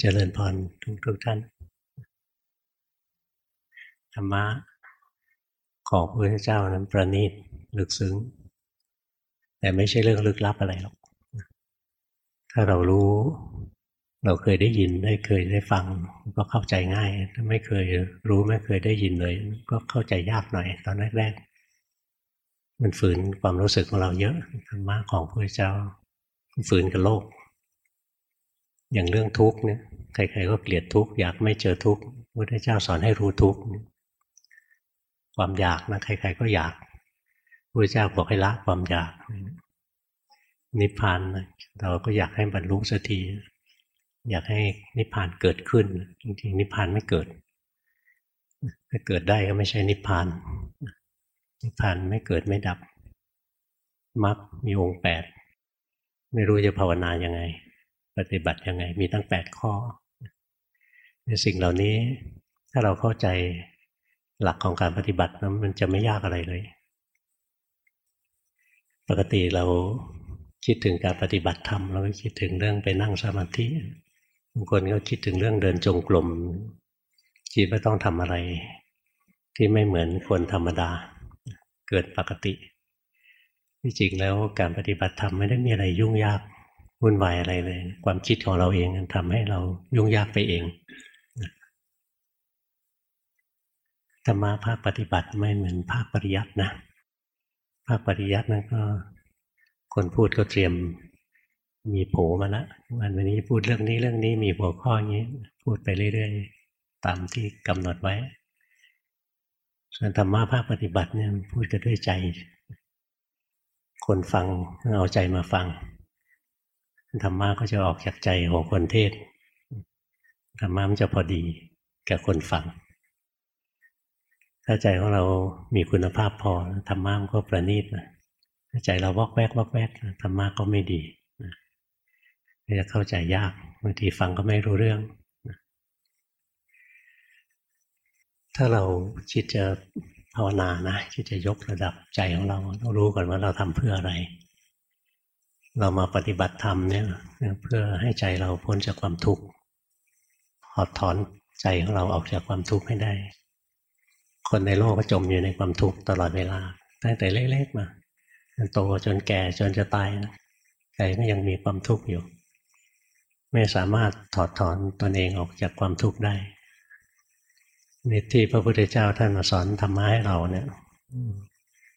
เจริญพรทุกทุกท่าน ธรรมะของพระพุทธเจ้านั้นประณีตลึกซึ้ง แต่ไม่ใช่เรื่องลึกลับอะไรหรอก ถ้าเรารู้ เราเคยได้ยินได้เคยได้ฟัง ก็เข้าใจง่าย ถ้าไม่เคยรู้ไม่เคยได้ยินเลย ก็เข้าใจยากหน่อย ตอนแรกๆมันฝืนความรู้สึกของเราเยอะธรรมะของพระพุทธเจ้าฝืนกับโลก อย่างเรื่องทุกข์เนี่ยใครๆก็เกลียดทุกข์อยากไม่เจอทุกข์พระพุทธเจ้าสอนให้รู้ทุกข์ความอยากนะใคร ๆ ก็อยากพุทธเจ้าบอกให้ละความอยาก นิพพานเราก็อยากให้บรรลุสักที อยากให้นิพพานเกิดขึ้น จริงๆนิพพานไม่เกิด ถ้าเกิดได้ก็ไม่ใช่นิพพาน นิพพานไม่เกิดไม่ดับมรรคมีองค์แปด ไม่รู้จะภาวนายังไง ปฏิบัติยังไง มีตั้งแปดข้อในสิ่งเหล่านี้ถ้าเราเข้าใจหลักของการปฏิบัตินะมันจะไม่ยากอะไรเลย ปกติเราคิดถึงการปฏิบัติธรรมเราก็คิดถึงเรื่องไปนั่งสมาธิบางคนก็คิดถึงเรื่องเดินจงกรมคิดว่าต้องทำอะไร ที่ไม่เหมือนคนธรรมดา เกิดปกติที่จริงแล้วการปฏิบัติธรรมไม่ได้มีอะไรยุ่งยาก วุ่นวายอะไรเลย ความคิดของเราเองทำให้เรายุ่งยากไปเองธรรมะภาคปฏิบัติไม่เหมือนภาคปริยัตินะ ภาคปริยัตินั่นก็ คนพูดก็เตรียมมีโผมาล้ววันวันนี้พูดเรื่องนี้เรื่องนี้มีหัวข้ออย่างนี้ พูดไปเรื่อยๆ ตามที่กำหนดไว้ ส่วนธรรมะภาคปฏิบัติเนี่ยพูดกันด้วยใจ คนฟังเอาใจมาฟัง ธรรมะก็จะออกจากใจของคนเทศธรรมะมันจะพอดีกับคนฟัง ถ้าใจของเรามีคุณภาพพอธรรมะมันก็ประณีตนะถ้าใจเราวอกแวกวอกแวกธรรมะก็ไม่ดีจะเข้าใจยากบางทีฟังก็ไม่รู้เรื่องถ้าเราคิดจะภาวนานะคิดจะยกระดับใจของเราต้องรู้ก่อนว่าเราทำเพื่ออะไร เรามาปฏิบัติธรรมเนี่ยเพื่อให้ใจเราพ้นจากความทุกข์ถอดถอนใจของเราออกจากความทุกข์ให้ได้ คนในโลกก็จมอยู่ในความทุกข์ตลอดเวลา ตั้งแต่เล็กๆมาโตจนแก่จนจะตายนะใจก็ยังมีความทุกข์อยู่ ไม่สามารถถอดถอนตนเองออกจากความทุกข์ได้ในที่พระพุทธเจ้าท่านมาสอนธรรมะให้เราเนี่ย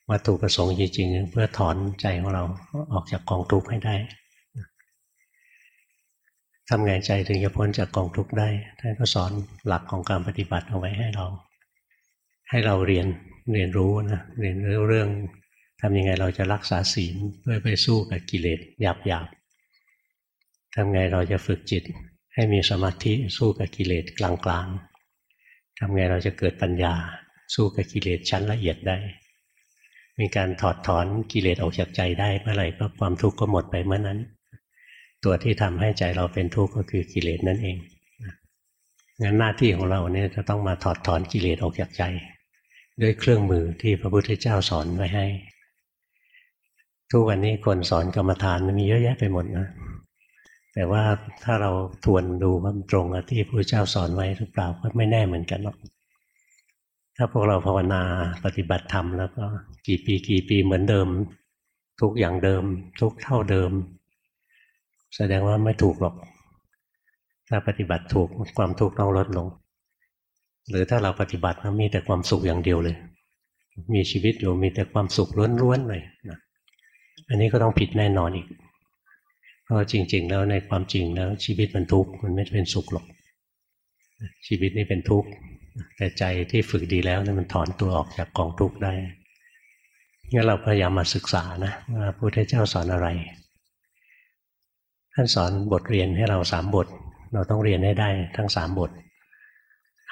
วัตถุประสงค์จริงๆเพื่อถอนใจของเราออกจากกองทุกข์ให้ได้ทำไงใจถึงจะพ้นจากกองทุกข์ได้ท่านก็สอนหลักของการปฏิบัติเอาไว้ให้เรา ให้เราเรียนเรียนรู้นะเรียนรู้เรื่องทำยังไงเราจะรักษาศีลเพื่อไปสู้กับกิเลสหยาบๆทำไงเราจะฝึกจิต ให้มีสมาธิสู้กับกิเลสกลางๆทำไงเราจะเกิดปัญญาสู้กับกิเลสชั้นละเอียดได้ มีการถอดถอนกิเลสออกจากใจได้เมื่อไหร่ก็ความทุกข์ก็หมดไปเมื่อนั้น ตัวที่ทำให้ใจเราเป็นทุกข์ก็คือกิเลสนั่นเองงั้นหน้าที่ของเราเนี่ยจะต้องมาถอดถอนกิเลสออกจากใจ ด้วยเครื่องมือที่พระพุทธเจ้าสอนไว้ให้ ทุกวันนี้คนสอนกรรมฐานมีเยอะแยะไปหมดนะแต่ว่าถ้าเราทวนดูว่าตรงกับที่พระพุทธเจ้าสอนไว้หรือเปล่าก็ไม่แน่เหมือนกันหรอก ถ้าพวกเราภาวนาปฏิบัติธรรมแล้วก็กี่ปีกี่ปีเหมือนเดิม ทุกอย่างเดิม ทุกเท่าเดิม แสดงว่าไม่ถูกหรอก ถ้าปฏิบัติถูกความทุกข์ต้องลดลง หรือถ้าเราปฏิบัติแล้วมีแต่ความสุขอย่างเดียวเลย มีชีวิตอยู่มีแต่ความสุขล้วนๆเลยนะอันนี้ก็ต้องผิดแน่นอนอีกเพราะจริง ๆ แล้วในความจริงแล้วชีวิตมันทุกข์มันไม่เป็นสุขหรอก ชีวิตนี่เป็นทุกข์ แต่ใจที่ฝึกดีแล้วเนี่ยมันถอนตัวออกจากกองทุกข์ได้งั้นเราพยายามมาศึกษานะว่าพระพุทธเจ้าสอนอะไร ท่านสอนบทเรียนให้เราสามบท เราต้องเรียนให้ได้ทั้งสามบท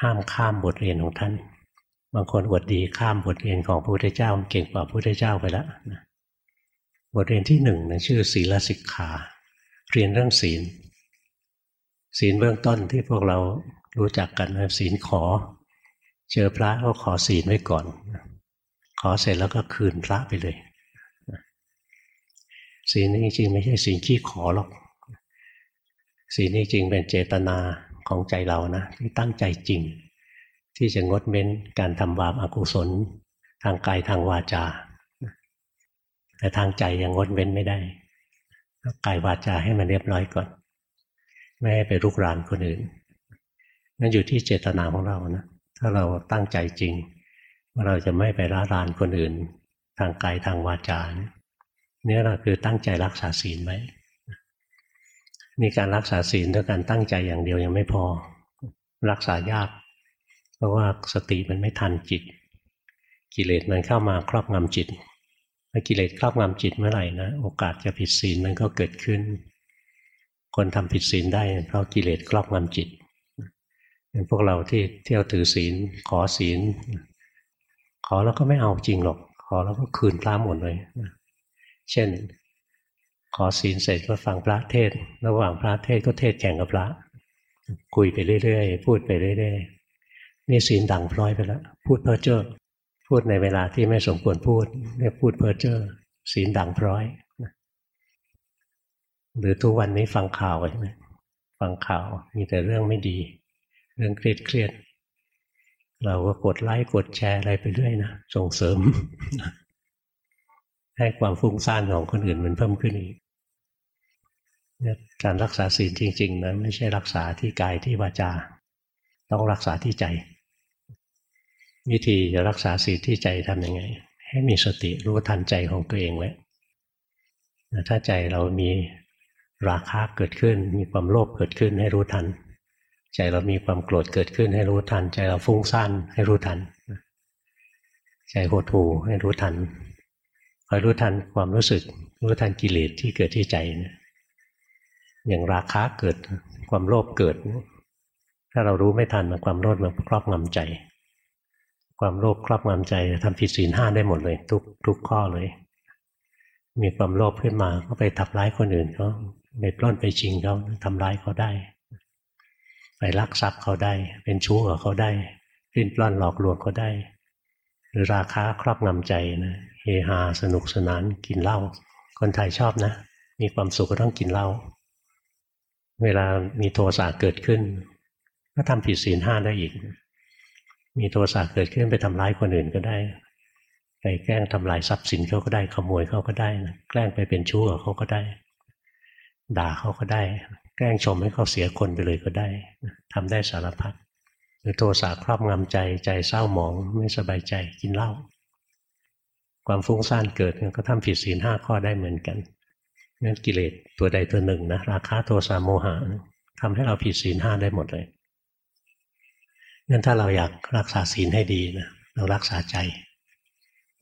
ห้ามข้ามบทเรียนของท่าน บางคนอวดดีข้ามบทเรียนของพระพุทธเจ้าเก่งกว่าพระพุทธเจ้าไปแล้วบทเรียนที่หนึ่งนะชื่อศีลสิกขา เรียนเรื่องศีล ศีลเบื้องต้นที่พวกเรา รู้จักกันศีลขอ เจอพระก็ขอศีลไว้ก่อน ขอเสร็จแล้วก็คืนพระไปเลยศีลนี่จริงๆไม่ใช่ศีลขี้ขอหรอกศีลนี่จริงเป็นเจตนาของใจเรานะที่ตั้งใจจริง ที่จะงดเว้นการทำบาปอากุศล ทางกายทางวาจา แต่ทางใจยังงดเว้นไม่ได้กายวาจาให้มันเรียบร้อยก่อน ไม่ให้ไปรุกรานคนอื่น นั่นอยู่ที่เจตนาของเรานะ ถ้าเราตั้งใจจริง ว่าเราจะไม่ไปร่ารานคนอื่น ทางกายทางวาจาเนี่ยเราคือตั้งใจรักษาศีลไว้มีการรักษาศีลด้วยการตั้งใจอย่างเดียวยังไม่พอ รักษายาก เพราะว่าสติมันไม่ทันจิต กิเลสมันเข้ามาครอบงำจิตเมื่อกิเลสครอบงำจิตเมื่อไหร่นะโอกาสจะผิดศีลมันก็เกิดขึ้น คนทำผิดศีลได้เพราะกิเลสครอบงำจิต เป็นพวกเราที่เที่ยวถือศีล ขอศีล ขอแล้วก็ไม่เอาจริงหรอก ขอแล้วก็คืนพระหมดเลยเช่น ขอศีลเสร็จก็ฟังพระเทศ ระหว่างพระเทศก็เทศแข่งกับพระ คุยไปเรื่อยๆ พูดไปเรื่อยๆ นี่ศีลดังพร้อยไปแล้ว พูดเพ้อเจ้อพูดในเวลาที่ไม่สมควรพูดเรียกพูดเพ้อเจ้อศีลดังพร้อยหรือทุกวันนี้ฟังข่าวใช่ไหมฟังข่าวมีแต่เรื่องไม่ดี เรื่องเครียดเครียดเราก็กดไลค์กดแชร์อะไรไปเรื่อยนะส่งเสริม ให้ความฟุ้งซ่านของคนอื่นมันเพิ่มขึ้นอีกการรักษาศีลจริง ๆ นั้นไม่ใช่รักษาที่กายที่วาจา ต้องรักษาที่ใจ วิธีจะรักษาศีลที่ใจทำยังไง ให้มีสติรู้ทันใจของตัวเองไว้ถ้าใจเรามีราคะเกิดขึ้น มีความโลภเกิดขึ้นให้รู้ทัน ใจเรามีความโกรธเกิดขึ้นให้รู้ทัน ใจเราฟุ้งซ่านให้รู้ทัน ใจโหดหู่ให้รู้ทันคอยรู้ทันความรู้สึก รู้ทันกิเลสที่เกิดที่ใจนะอย่างราคะเกิดความโลภเกิด ถ้าเรารู้ไม่ทันความโลภมันครอบงำใจ ความโลภครอบงำใจทำผิดศีลห้าได้หมดเลย ทุกทุกข้อเลย มีความโลภขึ้นมาก็ไปทำร้ายคนอื่นเขาไปปล้นไปชิงเขาทำร้ายเขาได้ ไปลักทรัพย์เขาได้ เป็นชู้กับเขาได้ปิ้นปล้อนหลอกลวงเขาได้ หรือราคาครอบงำใจนะเฮฮาสนุกสนานกินเหล้าคนไทยชอบนะ มีความสุขก็ต้องกินเหล้าเวลามีโทสะเกิดขึ้น ก็ทำผิดศีลห้าได้อีก มีโทสะเกิดขึ้นไปทำร้ายคนอื่นก็ได้ ไปแกล้งทำลายทรัพย์สินเขาก็ได้ขโมยเขาก็ได้นะแกล้งไปเป็นชู้กับเขาก็ได้ ด่าเขาก็ได้ ล้งชมให้เขาเสียคนไปเลยก็ได้ทำได้สารพัดหรือโทสะครอบงำใจใจเศร้าหมองไม่สบายใจกินเหล้าความฟุ้งซ่านเกิดก็ทำผิดศีลห้าข้อได้เหมือนกันนั่นกิเลสตัวใดตัวหนึ่งนะราคะโทสะโมหะทำให้เราผิดศีลห้าได้หมดเลยงั้นถ้าเราอยากรักษาศีลให้ดีนะเรารักษาใจ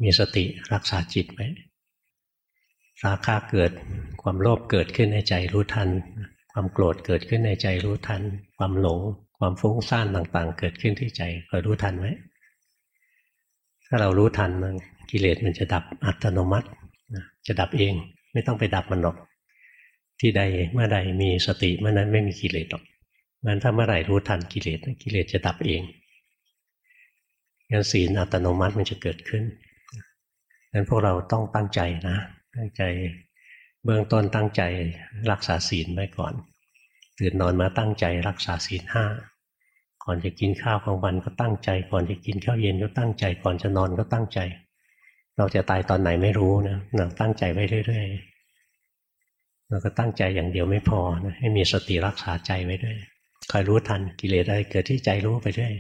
มีสติรักษาจิตไว้ราคะเกิดความโลภเกิดขึ้นในใจรู้ทัน ความโกรธเกิดขึ้นในใจรู้ทัน ความหลง ความฟุ้งซ่านต่าง ๆ เกิดขึ้นที่ใจคอยรู้ทันไว้ถ้าเรารู้ทันมันกิเลสมันจะดับอัตโนมัติจะดับเอง ไม่ต้องไปดับมันหรอก ที่ใดเมื่อใดมีสติเมื่อนั้นไม่มีกิเลสหรอกงั้นถ้าเมื่อไหร่รู้ทันกิเลสกิเลสจะดับเองงั้นศีลอัตโนมัติมันจะเกิดขึ้นงั้นพวกเราต้องตั้งใจนะ ตั้งใจ เบื้องต้นตั้งใจรักษาศีลไว้ก่อน ตื่นนอนมาตั้งใจรักษาศีลห้าก่อนจะกินข้าวกลางวันก็ตั้งใจ ก่อนจะกินข้าวเย็นก็ตั้งใจ ก่อนจะนอนก็ตั้งใจ เราจะตายตอนไหนไม่รู้นะเราตั้งใจไว้เรื่อยๆเราก็ตั้งใจอย่างเดียวไม่พอนะให้มีสติรักษาใจไว้ด้วยคอยรู้ทันกิเลสอะไรเกิดที่ใจรู้ไปด้วย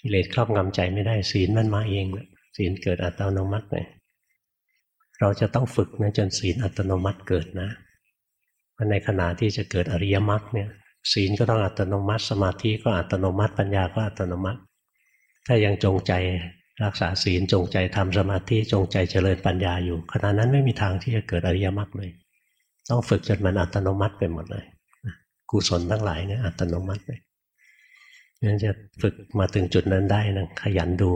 กิเลสครอบงำใจไม่ได้ศีลมันมาเองศีลเกิดอัตโนมัติเลยเราจะต้องฝึกนะจนศีลอัตโนมัติเกิดนะ ในขณะที่จะเกิดอริยมรรคเนี่ยศีลก็ต้องอัตโนมัติ สมาธิก็อัตโนมัติปัญญาก็อัตโนมัติ ถ้ายังจงใจรักษาศีลจงใจทำสมาธิจงใจเจริญปัญญาอยู่ขณะนั้นไม่มีทางที่จะเกิดอริยมรรคเลย ต้องฝึกจนมันอัตโนมัติไปหมดเลยกุศลทั้งหลายเนี่ยอัตโนมัติเลยงั้นจะฝึกมาถึงจุดนั้นได้นะขยันดู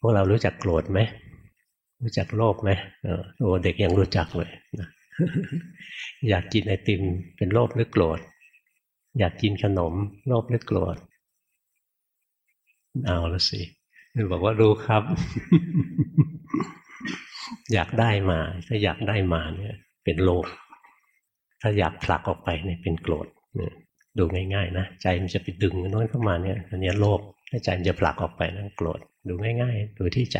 พวกเรารู้จักโกรธไหมรู้จักโลภไหมโอ้เด็กยังรู้จักเลยนะ อยากกินไอติมเป็นโลภหรือโกรธ อยากกินขนม โลภหรือโกรธ เอาละสิบอกว่ารู้ครับ อยากได้มา ถ้าอยากได้มาเนี่ย เป็นโลภถ้าอยากผลักออกไปเนี่ยเป็นโกรธดูง่ายๆนะใจมันจะไปดึงโน้นเข้ามาเนี่ยอันนี้โลภถ้าใจมันจะผลักออกไปนั่นโกรธดูง่าย ๆ ดูที่ใจ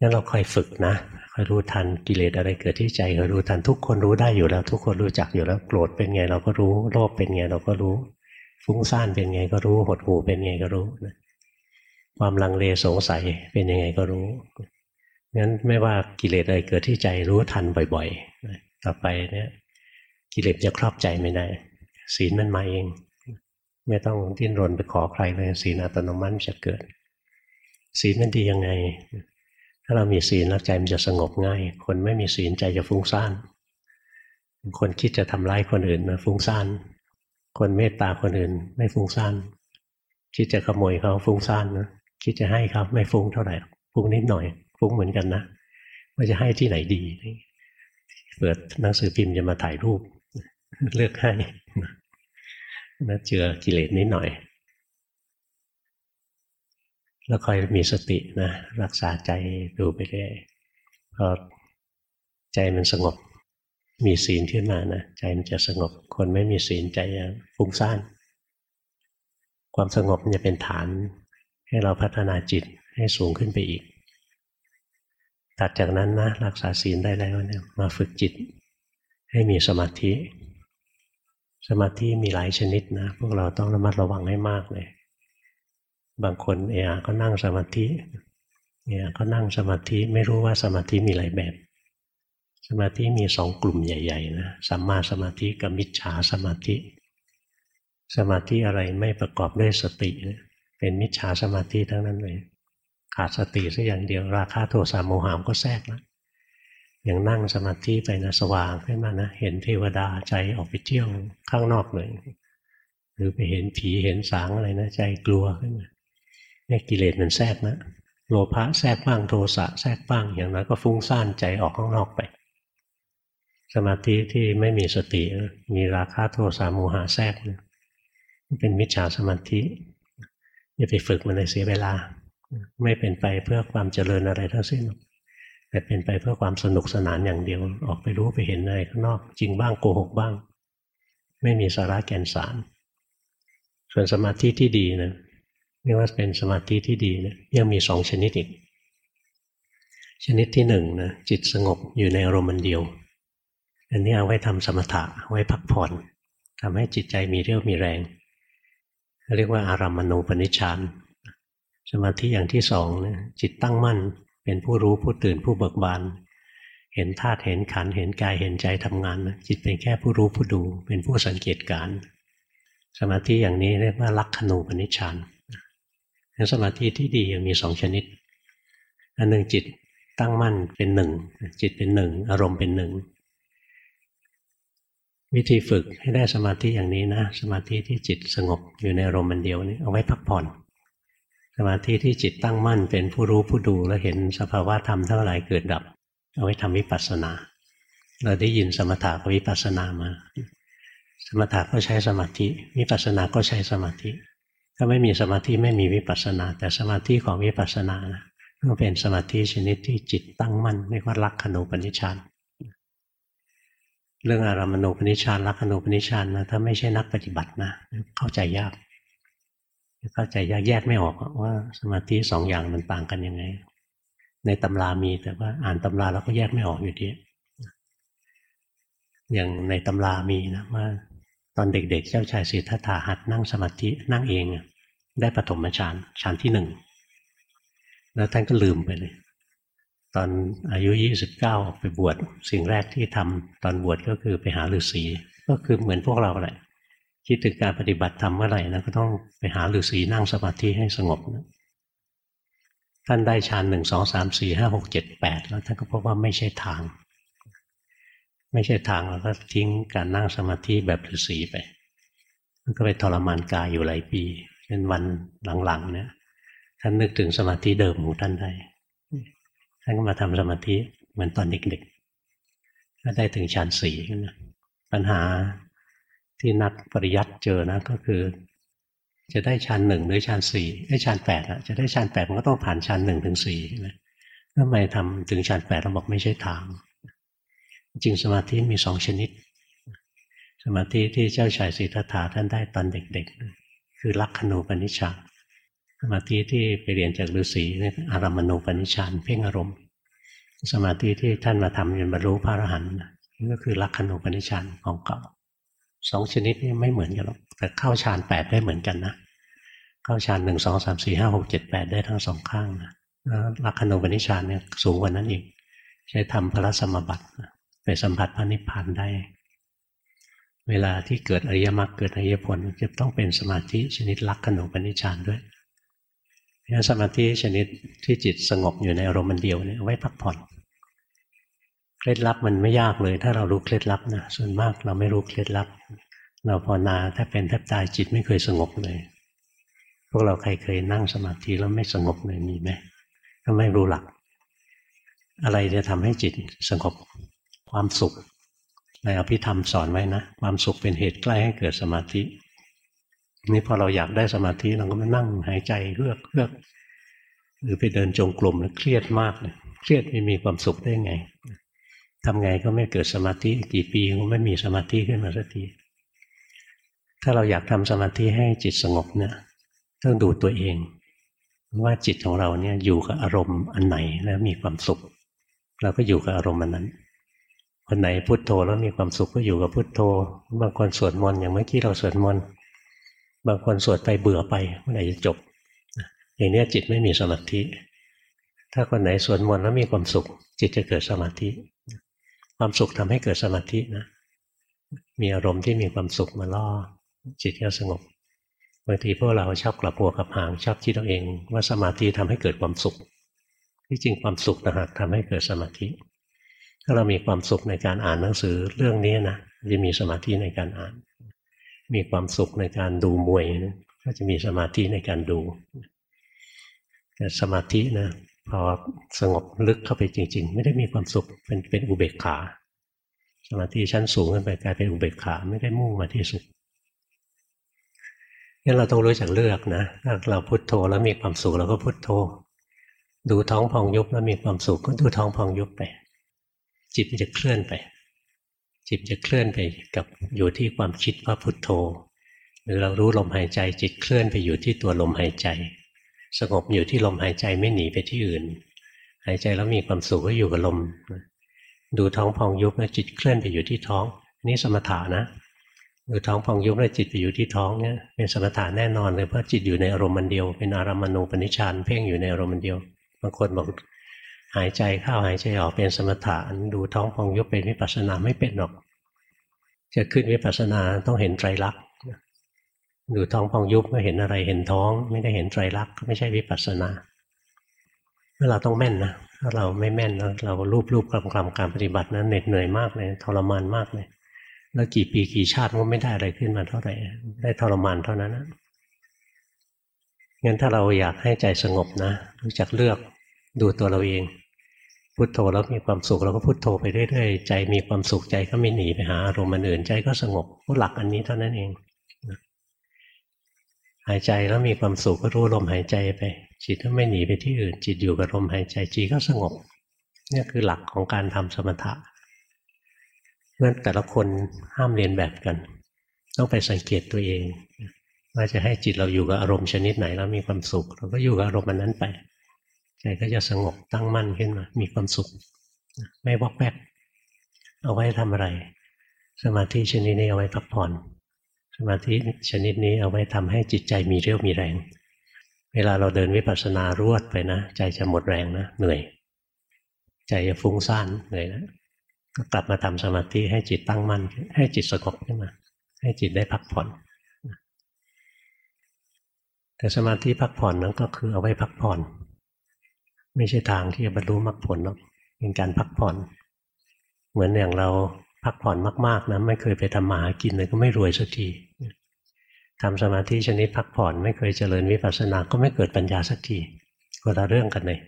งั้นเราคอยฝึกนะคอยรู้ทันกิเลสอะไรเกิดที่ใจคอยรู้ทันทุกคนรู้ได้อยู่แล้ว ทุกคนรู้จักอยู่แล้วโกรธเป็นไงเราก็รู้โลภเป็นไงเราก็รู้ ฟุ้งซ่านเป็นไงก็รู้หดหู่เป็นไงก็รู้นะความลังเลสงสัยเป็นยังไงก็รู้งั้นไม่ว่ากิเลสอะไรเกิดที่ใจรู้ทันบ่อยๆ ต่อไปเนี่ยกิเลสจะครอบใจไม่ได้ ศีลมันมาเอง ไม่ต้องดิ้นรนไปขอใครเลยศีลอัตโนมัติจะเกิด ศีลมันดียังไง ถ้าเรามีศีลแล้วใจมันจะสงบง่าย คนไม่มีศีลใจจะฟุ้งซ่านคนคิดจะทำร้ายคนอื่นนะฟุ้งซ่านคนเมตตาคนอื่นไม่ฟุ้งซ่านคิดจะขโมยเขาฟุ้งซ่านนะคิดจะให้เขาไม่ฟุ้งเท่าไหร่ฟุ้งนิดหน่อย ฟุ้งเหมือนกันนะว่าจะให้ที่ไหนดีเปิดหนังสือพิมพ์จะมาถ่ายรูป เลือกให้นะเจอกิเลสนิดหน่อย แล้วคอยมีสตินะรักษาใจดูไปเรื่อยพอใจมันสงบ มีศีลขึ้นมานะใจมันจะสงบ คนไม่มีศีลใจจะฟุ้งซ่านความสงบจะเป็นฐาน ให้เราพัฒนาจิตให้สูงขึ้นไปอีกตัดจากนั้นนะรักษาศีลได้แล้วเนี่ยมาฝึกจิต ให้มีสมาธิ สมาธิมีหลายชนิดนะ พวกเราต้องระมัดระวังให้มากเลย บางคนเออก็นั่งสมาธิเออก็นั่งสมาธิไม่รู้ว่าสมาธิมีหลายแบบ สมาธิมีสองกลุ่มใหญ่ๆนะสัมมาสมาธิกับมิจฉาสมาธิ สมาธิอะไรไม่ประกอบด้วยสติ เป็นมิจฉาสมาธิทั้งนั้นเลยขาดสติสักอย่างเดียวราคะโทสะโมหะก็แทรกแล้วอย่างนั่งสมาธิไปนะสว่างขึ้นมานะเห็นเทวดาใจออกไปเที่ยวข้างนอกเลย หรือไปเห็นผีเห็นสางอะไรนะใจกลัวขึ้นมา เนี่ยกิเลสมันแทรกนะ โลภะแทรกบ้างโทสะแทรกบ้างอย่างนั้นก็ฟุ้งซ่านใจออกข้างนอกไป สมาธิที่ไม่มีสติมีราคะโทสะโมหะแทรกนะเป็นมิจฉาสมาธิอย่าไปฝึกมันเลยเสียเวลา ไม่เป็นไปเพื่อความเจริญอะไรทั้งสิ้นแต่เป็นไปเพื่อความสนุกสนานอย่างเดียว ออกไปรู้ไปเห็นอะไรข้างนอก จริงบ้างโกหกบ้าง ไม่มีสาระแก่นสาร ส่วนสมาธิที่ดีนะ เรียกว่าเป็นสมาธิที่ดีนะยังมีสองชนิดอีก ชนิดที่หนึ่งนะจิตสงบอยู่ในอารมณ์เดียว อันนี้เอาไว้ทำสมถะไว้พักผ่อนทำให้จิตใจมีเรี่ยวมีแรง เรียกว่าอารามณูปนิชฌานสมาธิอย่างที่สองนะจิตตั้งมั่น เป็นผู้รู้ผู้ตื่นผู้เบิกบานเห็นธาตุเห็นขันเห็นกายเห็นใจทำงานนะจิตเป็นแค่ผู้รู้ผู้ดู เป็นผู้สังเกตการ สมาธิอย่างนี้เรียกว่าลักขณูปนิชฌาน สมาธิที่ดีมีสองชนิด อันหนึ่งจิตตั้งมั่นเป็นหนึ่ง จิตเป็นหนึ่ง อารมณ์เป็นหนึ่ง วิธีฝึกให้ได้สมาธิอย่างนี้นะ สมาธิที่จิตสงบอยู่ในอารมณ์มันเดียวนี้เอาไว้พักผ่อน สมาธิที่จิตตั้งมั่นเป็นผู้รู้ผู้ดูและเห็นสภาวะธรรมเท่าไหร่เกิดดับ เอาไว้ทำวิปัสสนา เราได้ยินสมถะกับวิปัสสนามา สมถะก็ใช้สมาธิวิปัสสนาก็ใช้สมาธิ ถ้าไม่มีสมาธิไม่มีวิปัสสนา แต่สมาธิของวิปัสสนานะต้องเป็นสมาธิชนิดที่จิตตั้งมั่นเรียกว่าลักขณูปนิชฌานเรื่องอารามณูปนิชฌานลักขณูปนิชฌานนะถ้าไม่ใช่นักปฏิบัตินะเข้าใจยาก เข้าใจยากแยกไม่ออกว่าสมาธิสองอย่างมันต่างกันยังไง ในตำรามีแต่ว่าอ่านตำราเราก็แยกไม่ออกอยู่ดีอย่างในตำรามีนะว่า ตอนเด็กๆ เจ้าชายสิทธัตถะหัดนั่งสมาธินั่งเอง ได้ปฐมฌานฌานที่หนึ่งแล้วท่านก็ลืมไปเลย ตอนอายุยี่สิบเก้าไปบวชสิ่งแรกที่ทำตอนบวชก็คือไปหาฤาษีก็คือเหมือนพวกเราแหละคิดถึงการปฏิบัติธรรมเมื่อไหร่นะก็ต้องไปหาฤาษีนั่งสมาธิให้สงบนะท่านได้ฌานหนึ่งสองสามสี่ห้าหกเจ็ดแปดแล้วท่านก็พบว่าไม่ใช่ทาง ไม่ใช่ทางแล้วก็ทิ้งการนั่งสมาธิแบบฤาษีไป มันก็ไปทรมานกายอยู่หลายปีเป็นวันหลังๆเนี่ยท่านนึกถึงสมาธิเดิมของท่านได้ท่านก็มาทำสมาธิเหมือนตอนเด็กๆก็ได้ถึงฌานสี่นะปัญหาที่นักปริยัติเจอนะก็คือ จะได้ชั้นหนึ่งหรือชั้นสี่ได้ชั้นแปดอะจะได้ชั้นแปดมันก็ต้องผ่านชั้นหนึ่งถึงสี่ใช่ไหมทำไมทำถึงชั้นแปดเราบอกไม่ใช่ทาง จริงสมาธิมีสองชนิด สมาธิที่เจ้าชายสิทธัตถะท่านได้ตอนเด็กๆ คือลักขณูปนิชฌานสมาธิที่ไปเรียนจากฤาษีนี่อารามณูปนิชฌานเพ่งอารมณ์ สมาธิที่ท่านมาทำจนบรรลุพระอรหันต์นี่ก็คือลักขณูปนิชฌานของเก่าสองชนิดนี้ไม่เหมือนกันหรอกแต่เข้าฌานแปดได้เหมือนกันนะเข้าฌานหนึ่งสองสามสี่ห้าหกเจ็ดแปดได้ทั้งสองข้างนะแล้วลักขณูปนิชฌานเนี่ยสูงกว่านั้นอีก ใช้ทำพระสมบัติ ไปสัมผัสพระนิพพานได้ เวลาที่เกิดอริยมรรคเกิดอริยผลจะต้องเป็นสมาธิชนิดลักขณูปนิชฌานด้วยเพราะสมาธิชนิดที่จิตสงบอยู่ในอารมณ์เดียวเนี่ยไว้พักผ่อนเคล็ดลับมันไม่ยากเลย ถ้าเรารู้เคล็ดลับนะส่วนมากเราไม่รู้เคล็ดลับ เราภาวนาถ้าเป็นแทบตายจิตไม่เคยสงบเลย พวกเราใครเคยนั่งสมาธิแล้วไม่สงบเลยมีไหมก็ไม่รู้หลัก อะไรจะทำให้จิตสงบ ความสุขในอภิธรรมสอนไว้นะ ความสุขเป็นเหตุใกล้ให้เกิดสมาธินี่พอเราอยากได้สมาธิเราก็มานั่งหายใจเลือกเลือก หรือไปเดินจงกรมแล้วเครียดมากเลยเครียดไม่มีความสุขได้ไงทำไงก็ไม่เกิดสมาธิกี่ปีก็ไม่มีสมาธิขึ้นมาสักทีถ้าเราอยากทำสมาธิให้จิตสงบเนี่ยต้องดูตัวเอง ว่าจิตของเราเนี่ยอยู่กับอารมณ์อันไหนแล้วมีความสุข เราก็อยู่กับอารมณ์อันนั้น คนไหนพุโทโธแล้วมีความสุขก็อยู่กับพุโทโธ บางคนสวดมนต์อย่างเมื่อกี้เราสวดมนต์บางคนสวดไปเบื่อไปเมื่อไหร่จะจบ อย่างนี้จิตไม่มีสมาธิ ถ้าคนไหนสวดมนต์แล้วมีความสุข จิตจะเกิดสมาธิ ความสุขทำให้เกิดสมาธินะ มีอารมณ์ที่มีความสุขมาล่อ จิตก็สงบบางทีพวกเราชอบกลับหัวกับหางชอบคิดตัวเอง ว่าสมาธิทำให้เกิดความสุข ที่จริงความสุขนะฮะทำให้เกิดสมาธิ ถ้าเรามีความสุขในการอ่านหนังสือเรื่องนี้นะจะมีสมาธิในการอ่าน มีความสุขในการดูมวยก็จะมีสมาธิในการดูแต่สมาธินะพอสงบลึกเข้าไปจริง ๆ ไม่ได้มีความสุขเป็นเป็นอุเบกขา สมาธิชั้นสูงขึ้นไปกลายเป็นอุเบกขาไม่ได้มุ่งมาที่สุขงั้นเราต้องรู้จักเลือกนะถ้าเราพุโทโธแล้วมีความสุขเราก็พุโทโธ ดูท้องพองยุบแล้วมีความสุขก็ดูท้องพองยุบไป จิตจะเคลื่อนไป จิตจะเคลื่อนไปกับอยู่ที่ความคิดว่าพุทโธ หรือเรารู้ลมหายใจจิตเคลื่อนไปอยู่ที่ตัวลมหายใจ สงบอยู่ที่ลมหายใจไม่หนีไปที่อื่น หายใจแล้วมีความสุขก็อยู่กับลม ดูท้องพองยุบแล้วจิตเคลื่อนไปอยู่ที่ท้อง นี่สมถะนะดูท้องพองยุบแล้วจิตไปอยู่ที่ท้องเนี่ยเป็นสมถะแน่นอนเลยเพราะจิตอยู่ในอารมณ์มันเดียว เป็นอารามณูปนิชานเพ่งอยู่ในอารมณ์มันเดียวบางคนบอก หายใจเข้าหายใจออกเป็นสมถะดูท้องพองยุบเป็นวิปัสสนาไม่เป็นหรอก จะขึ้นวิปัสสนาต้องเห็นไตรลักษณ์ดูท้องพองยุบก็เห็นอะไรเห็นท้อง ไม่ได้เห็นไตรลักษณ์ไม่ใช่วิปัสสนาเมื่อเราต้องแม่นนะถ้าเราไม่แม่นแล้วเรารูปรูปกลำกลำการปฏิบัตินั้นเหน็ดเหนื่อยมากเลยทรมานมากเลยแล้วกี่ปีกี่ชาติก็ไม่ได้อะไรขึ้นมาเท่าไหร่ได้ทรมานเท่านั้นนะงั้นถ้าเราอยากให้ใจสงบนะ รู้จักเลือกดูตัวเราเอง พุโทโธแล้วมีความสุขเราก็พุโทโธไปเรื่อยๆใจมีความสุขใจก็ไม่หนีไปหาอารมณ์อื่นใจก็สงบหลักอันนี้เท่านั้นเองหายใจแล้วมีความสุขก็รู้ลมหายใจไป จิตก็ไม่หนีไปที่อื่น จิตอยู่กับลมหายใจจิตก็สงบนี่คือหลักของการทำสมถะเพราะแต่ละคนห้ามเรียนแบบกัน ต้องไปสังเกตตัวเองว่าจะให้จิตเราอยู่กับอารมณ์ชนิดไหนแล้วมีความสุข เราก็อยู่กับอารมณ์นั้นไป ใจก็จะสงบตั้งมั่นขึ้นมา มีความสุข ไม่วอกแวกเอาไว้ทำอะไร สมาธิชนิดนี้เอาไว้พักผ่อน สมาธิชนิดนี้เอาไว้ทำให้จิตใจมีเรี่ยวมีแรง เวลาเราเดินวิปัสสนารวดไปนะ ใจจะหมดแรงนะเหนื่อย ใจจะฟุ้งซ่านเหนื่อยนะก็กลับมาทำสมาธิให้จิตตั้งมั่น ให้จิตสงบขึ้นมา ให้จิตได้พักผ่อนแต่สมาธิพักผ่อนนั้นก็คือเอาไว้พักผ่อน ไม่ใช่ทางที่จะบรรลุมรรคผลหรอกเป็นการพักผ่อน เหมือนอย่างเราพักผ่อนมาก ๆนะไม่เคยไปทำมาหากินเลยก็ไม่รวยสักทีทำสมาธิชนิดพักผ่อน ไม่เคยเจริญวิปัสสนาก็ไม่เกิดปัญญาสักทีคนละเรื่องกันเลย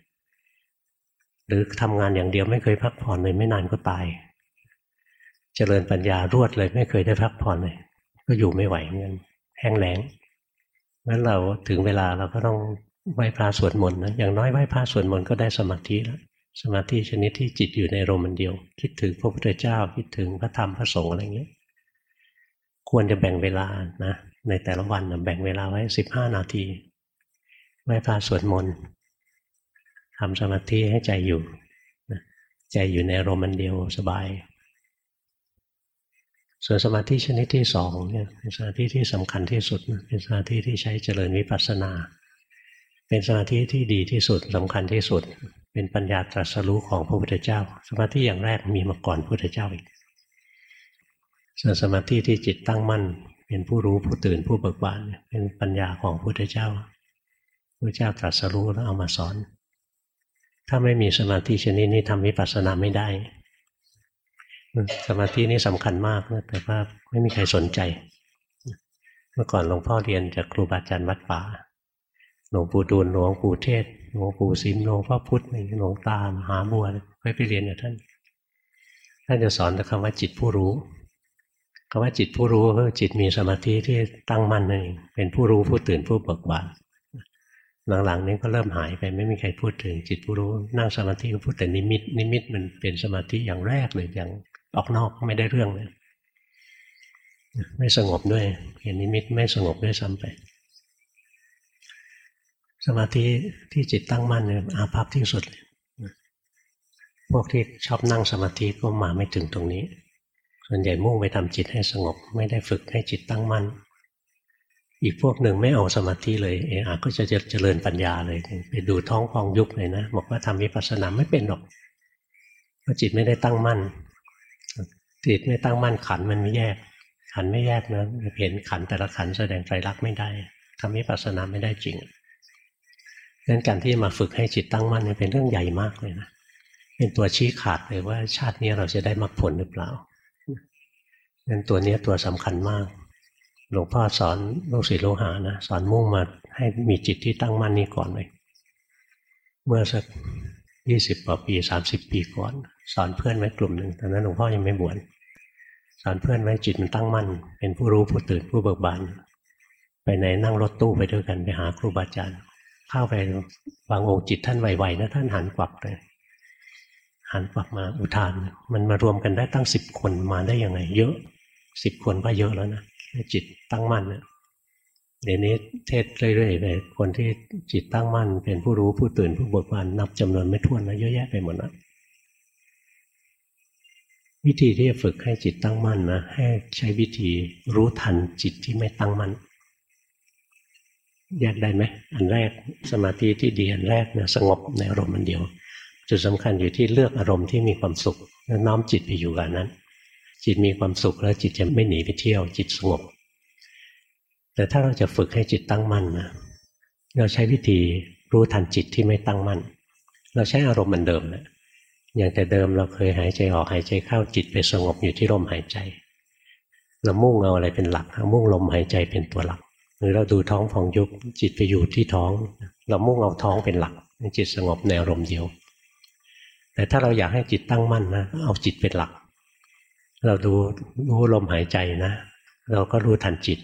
หรือทำงานอย่างเดียวไม่เคยพักผ่อนเลยไม่นานก็ตาย เจริญปัญญารวดเลยไม่เคยได้พักผ่อนเลย ก็อยู่ไม่ไหวเงี้ยแห้งแล้งงั้นเราถึงเวลาเราก็ต้อง ไหว้พระสวดมนต์นะอย่างน้อยไหว้พระสวดมนต์ก็ได้สมาธิแล้วสมาธิชนิดที่จิตอยู่ในรมณ์เดียว คิดถึงพระพุทธเจ้าคิดถึงพระธรรมพระสงฆ์อะไรเงี้ยควรจะแบ่งเวลานะในแต่ละวันนะแบ่งเวลาไว้สิบห้านาทีไหว้พระสวดมนต์ทำสมาธิให้ใจอยู่ใจอยู่ในรมณ์เดียวสบาย ส่วนสมาธิชนิดที่สองเนี่ยเป็นสมาธิที่สำคัญที่สุดเป็นสมาธิที่ใช้เจริญวิปัสสนา เป็นสมาธิที่ดีที่สุดสำคัญที่สุด เป็นปัญญาตรัสรู้ของพระพุทธเจ้า สมาธิอย่างแรกมีมาก่อนพระพุทธเจ้าอีกส่วนสมาธิที่จิตตั้งมั่น เป็นผู้รู้ผู้ตื่นผู้เบิกบานเป็นปัญญาของพระพุทธเจ้าพระเจ้าตรัสรู้แล้วเอามาสอน ถ้าไม่มีสมาธิชนิดนี้ทำวิปัสสนาไม่ได้ สมาธินี่สำคัญมากนะแต่ว่าไม่มีใครสนใจ เมื่อก่อนหลวงพ่อเรียนจากครูบาอาจารย์วัดป่า หลวงปู่ดูลหลวงปู่เทศหลวงปู่สิมหลวงพ่อพุธหลวงตามหาบัวไปไปเรียนกับท่าน ท่านจะสอนแต่คำว่าจิตผู้รู้คำว่าจิตผู้รู้ก็จิตมีสมาธิที่ตั้งมั่นนั่นเองเป็นผู้รู้ผู้ตื่นผู้เบิกบานหลังๆนี้ก็เริ่มหายไปไม่มีใครพูดถึงจิตผู้รู้นั่งสมาธิก็พูดแต่นิมิต นิมิตมันเป็นสมาธิอย่างแรกเลยอย่างออกนอกไม่ได้เรื่องเลยไม่สงบด้วยเห็นนิมิตไม่สงบด้วยซ้ำไป สมาธิที่จิตตั้งมั่นเนี่ยอาภัพที่สุดเลยพวกที่ชอบนั่งสมาธิก็มาไม่ถึงตรงนี้ ส่วนใหญ่มุ่งไปทำจิตให้สงบ ไม่ได้ฝึกให้จิตตั้งมั่น อีกพวกหนึ่งไม่เอาสมาธิเลยเออก็จะเจริญปัญญาเลยไปดูท้องฟองยุบเลยนะบอกว่าทำวิปัสสนาไม่เป็นหรอกเพราะจิตไม่ได้ตั้งมั่น จิตไม่ตั้งมั่นขันมันไม่แยก ขันไม่แยกนะเห็นขันแต่ละขันแสดงไตรลักษณ์ไม่ได้ทำวิปัสสนาไม่ได้จริง งั้นการที่มาฝึกให้จิตตั้งมั่นเป็นเรื่องใหญ่มากเลยนะเป็นตัวชี้ขาดเลยว่าชาตินี้เราจะได้มรรคผลหรือเปล่านั้นตัวนี้ตัวสำคัญมาก หลวงพ่อสอนลูกศิษย์ลูกหานะสอนมุ่งมาให้มีจิตที่ตั้งมั่นนี้ก่อนเลย เมื่อสักยี่สิบกว่าปีสามสิบปีก่อน สอนเพื่อนไว้กลุ่มหนึ่งตอนนั้นหลวงพ่อยังไม่บวชสอนเพื่อนไว้จิตมันตั้งมั่น เป็นผู้รู้ผู้ตื่นผู้เบิกบานไปไหนนั่งรถตู้ไปด้วยกันไปหาครูบาอาจารย์ เข้าไปวางองค์จิตท่านไหวๆนะท่านหันกวักเลยหันกวักมาอุทาน มันมารวมกันได้ตั้งสิบคนมาได้ยังไง เยอะสิบคนก็เยอะแล้วนะจิตตั้งมั่นเนี่ยเดี๋ยวนี้เทศเรื่อยๆเลยคนที่จิตตั้งมั่น เป็นผู้รู้ผู้ตื่นผู้บิบานนับจำนวนไม่ถ้วนนะเยอะแยะไปหมดนะวิธีที่จะฝึกให้จิตตั้งมั่นนะให้ใช้วิธีรู้ทันจิตที่ไม่ตั้งมั่น แยกได้ไหมอันแรกสมาธิที่ดีอันแรกนี่ยสงบในอารมณ์มันเดียว จุดสำคัญอยู่ที่เลือกอารมณ์ที่มีความสุขแล้วน้อมจิตไปอยู่กับนั้น จิตมีความสุขแล้วจิตจะไม่หนีไปเที่ยว จิตสงบ แต่ถ้าเราจะฝึกให้จิตตั้งมั่นนะเราใช้วิธีรู้ทันจิตที่ไม่ตั้งมั่น เราใช้อารมณ์เหมือนเดิมนะอย่างแต่เดิมเราเคยหายใจออกหายใจเข้าจิตไปสงบอยู่ที่ลมหายใจเรามุ่งเอาอะไรเป็นหลักมุ่งลมหายใจเป็นตัวหลัก หรือเราดูท้องฟองยุบจิตไปอยู่ที่ท้อง เรามุ่งเอาท้องเป็นหลักจิตสงบในอารมณ์เดียว แต่ถ้าเราอยากให้จิตตั้งมั่นนะเอาจิตเป็นหลัก เราดูรู้ลมหายใจนะ เราก็รู้ทันจิต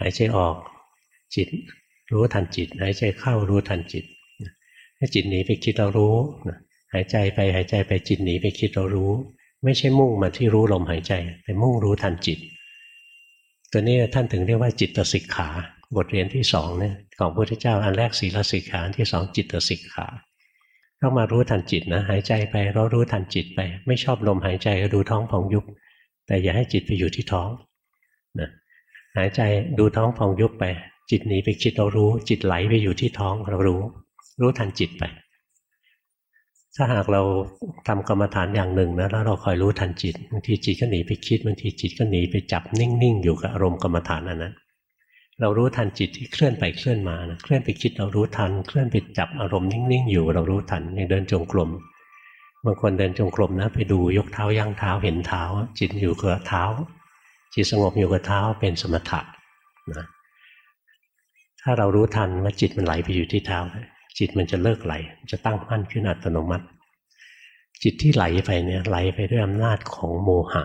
หายใจออก จิต รู้ทันจิต หายใจเข้ารู้ทันจิตถ้าจิตหนีไปคิดเรารู้หายใจไปหายใจไปจิตหนีไปคิดเรารู้ ไม่ใช่มุ่งมาที่รู้ลมหายใจ แต่มุ่งรู้ทันจิต ตัวนี้ท่านถึงเรียกว่าจิตสิกขา บทเรียนที่สองเนี่ยของพระพุทธเจ้าอันแรกศีลสิกขาที่สองจิตสิกขา้องมารู้ทันจิตนะหายใจไปเรารู้ทันจิตไป ไม่ชอบลมหายใจก็ดูท้องพองยุบแต่อย่าให้จิตไปอยู่ที่ท้องนะหายใจดูท้องพองยุบไป จิตหนีไปคิดเรารู้ จิตไหลไปอยู่ที่ท้องเรารู้ รู้ทันจิตไป ถ้าหากเราทำกรรมฐานอย่างหนึ่งนะแล้วเราคอยรู้ทันจิตบางทีจิตก็หนีไปคิดบางทีจิตก็หนีไปจับนิ่งๆอยู่กับอารมณ์กรรมฐานอันนั้น เรารู้ทันจิตที่เคลื่อนไปเคลื่อนมานะเคลื่อนไปคิดเรารู้ทัน เคลื่อนไปจับอารมณ์นิ่งๆอยู่เรารู้ทันอย่างเดินจงกรมบางคนเดินจงกรมนะ ไปดูยกเท้าย่างเท้าเห็นเท้า จิตอยู่กับเท้า จิตสงบอยู่กับเท้าเป็นสมถะนะถ้าเรารู้ทันว่าจิตมันไหลไปอยู่ที่เท้า จิตมันจะเลิกไหล จะตั้งมั่นขึ้นอัตโนมัติ จิตที่ไหลไปเนี่ยไหลไปด้วยอำนาจของโมหะ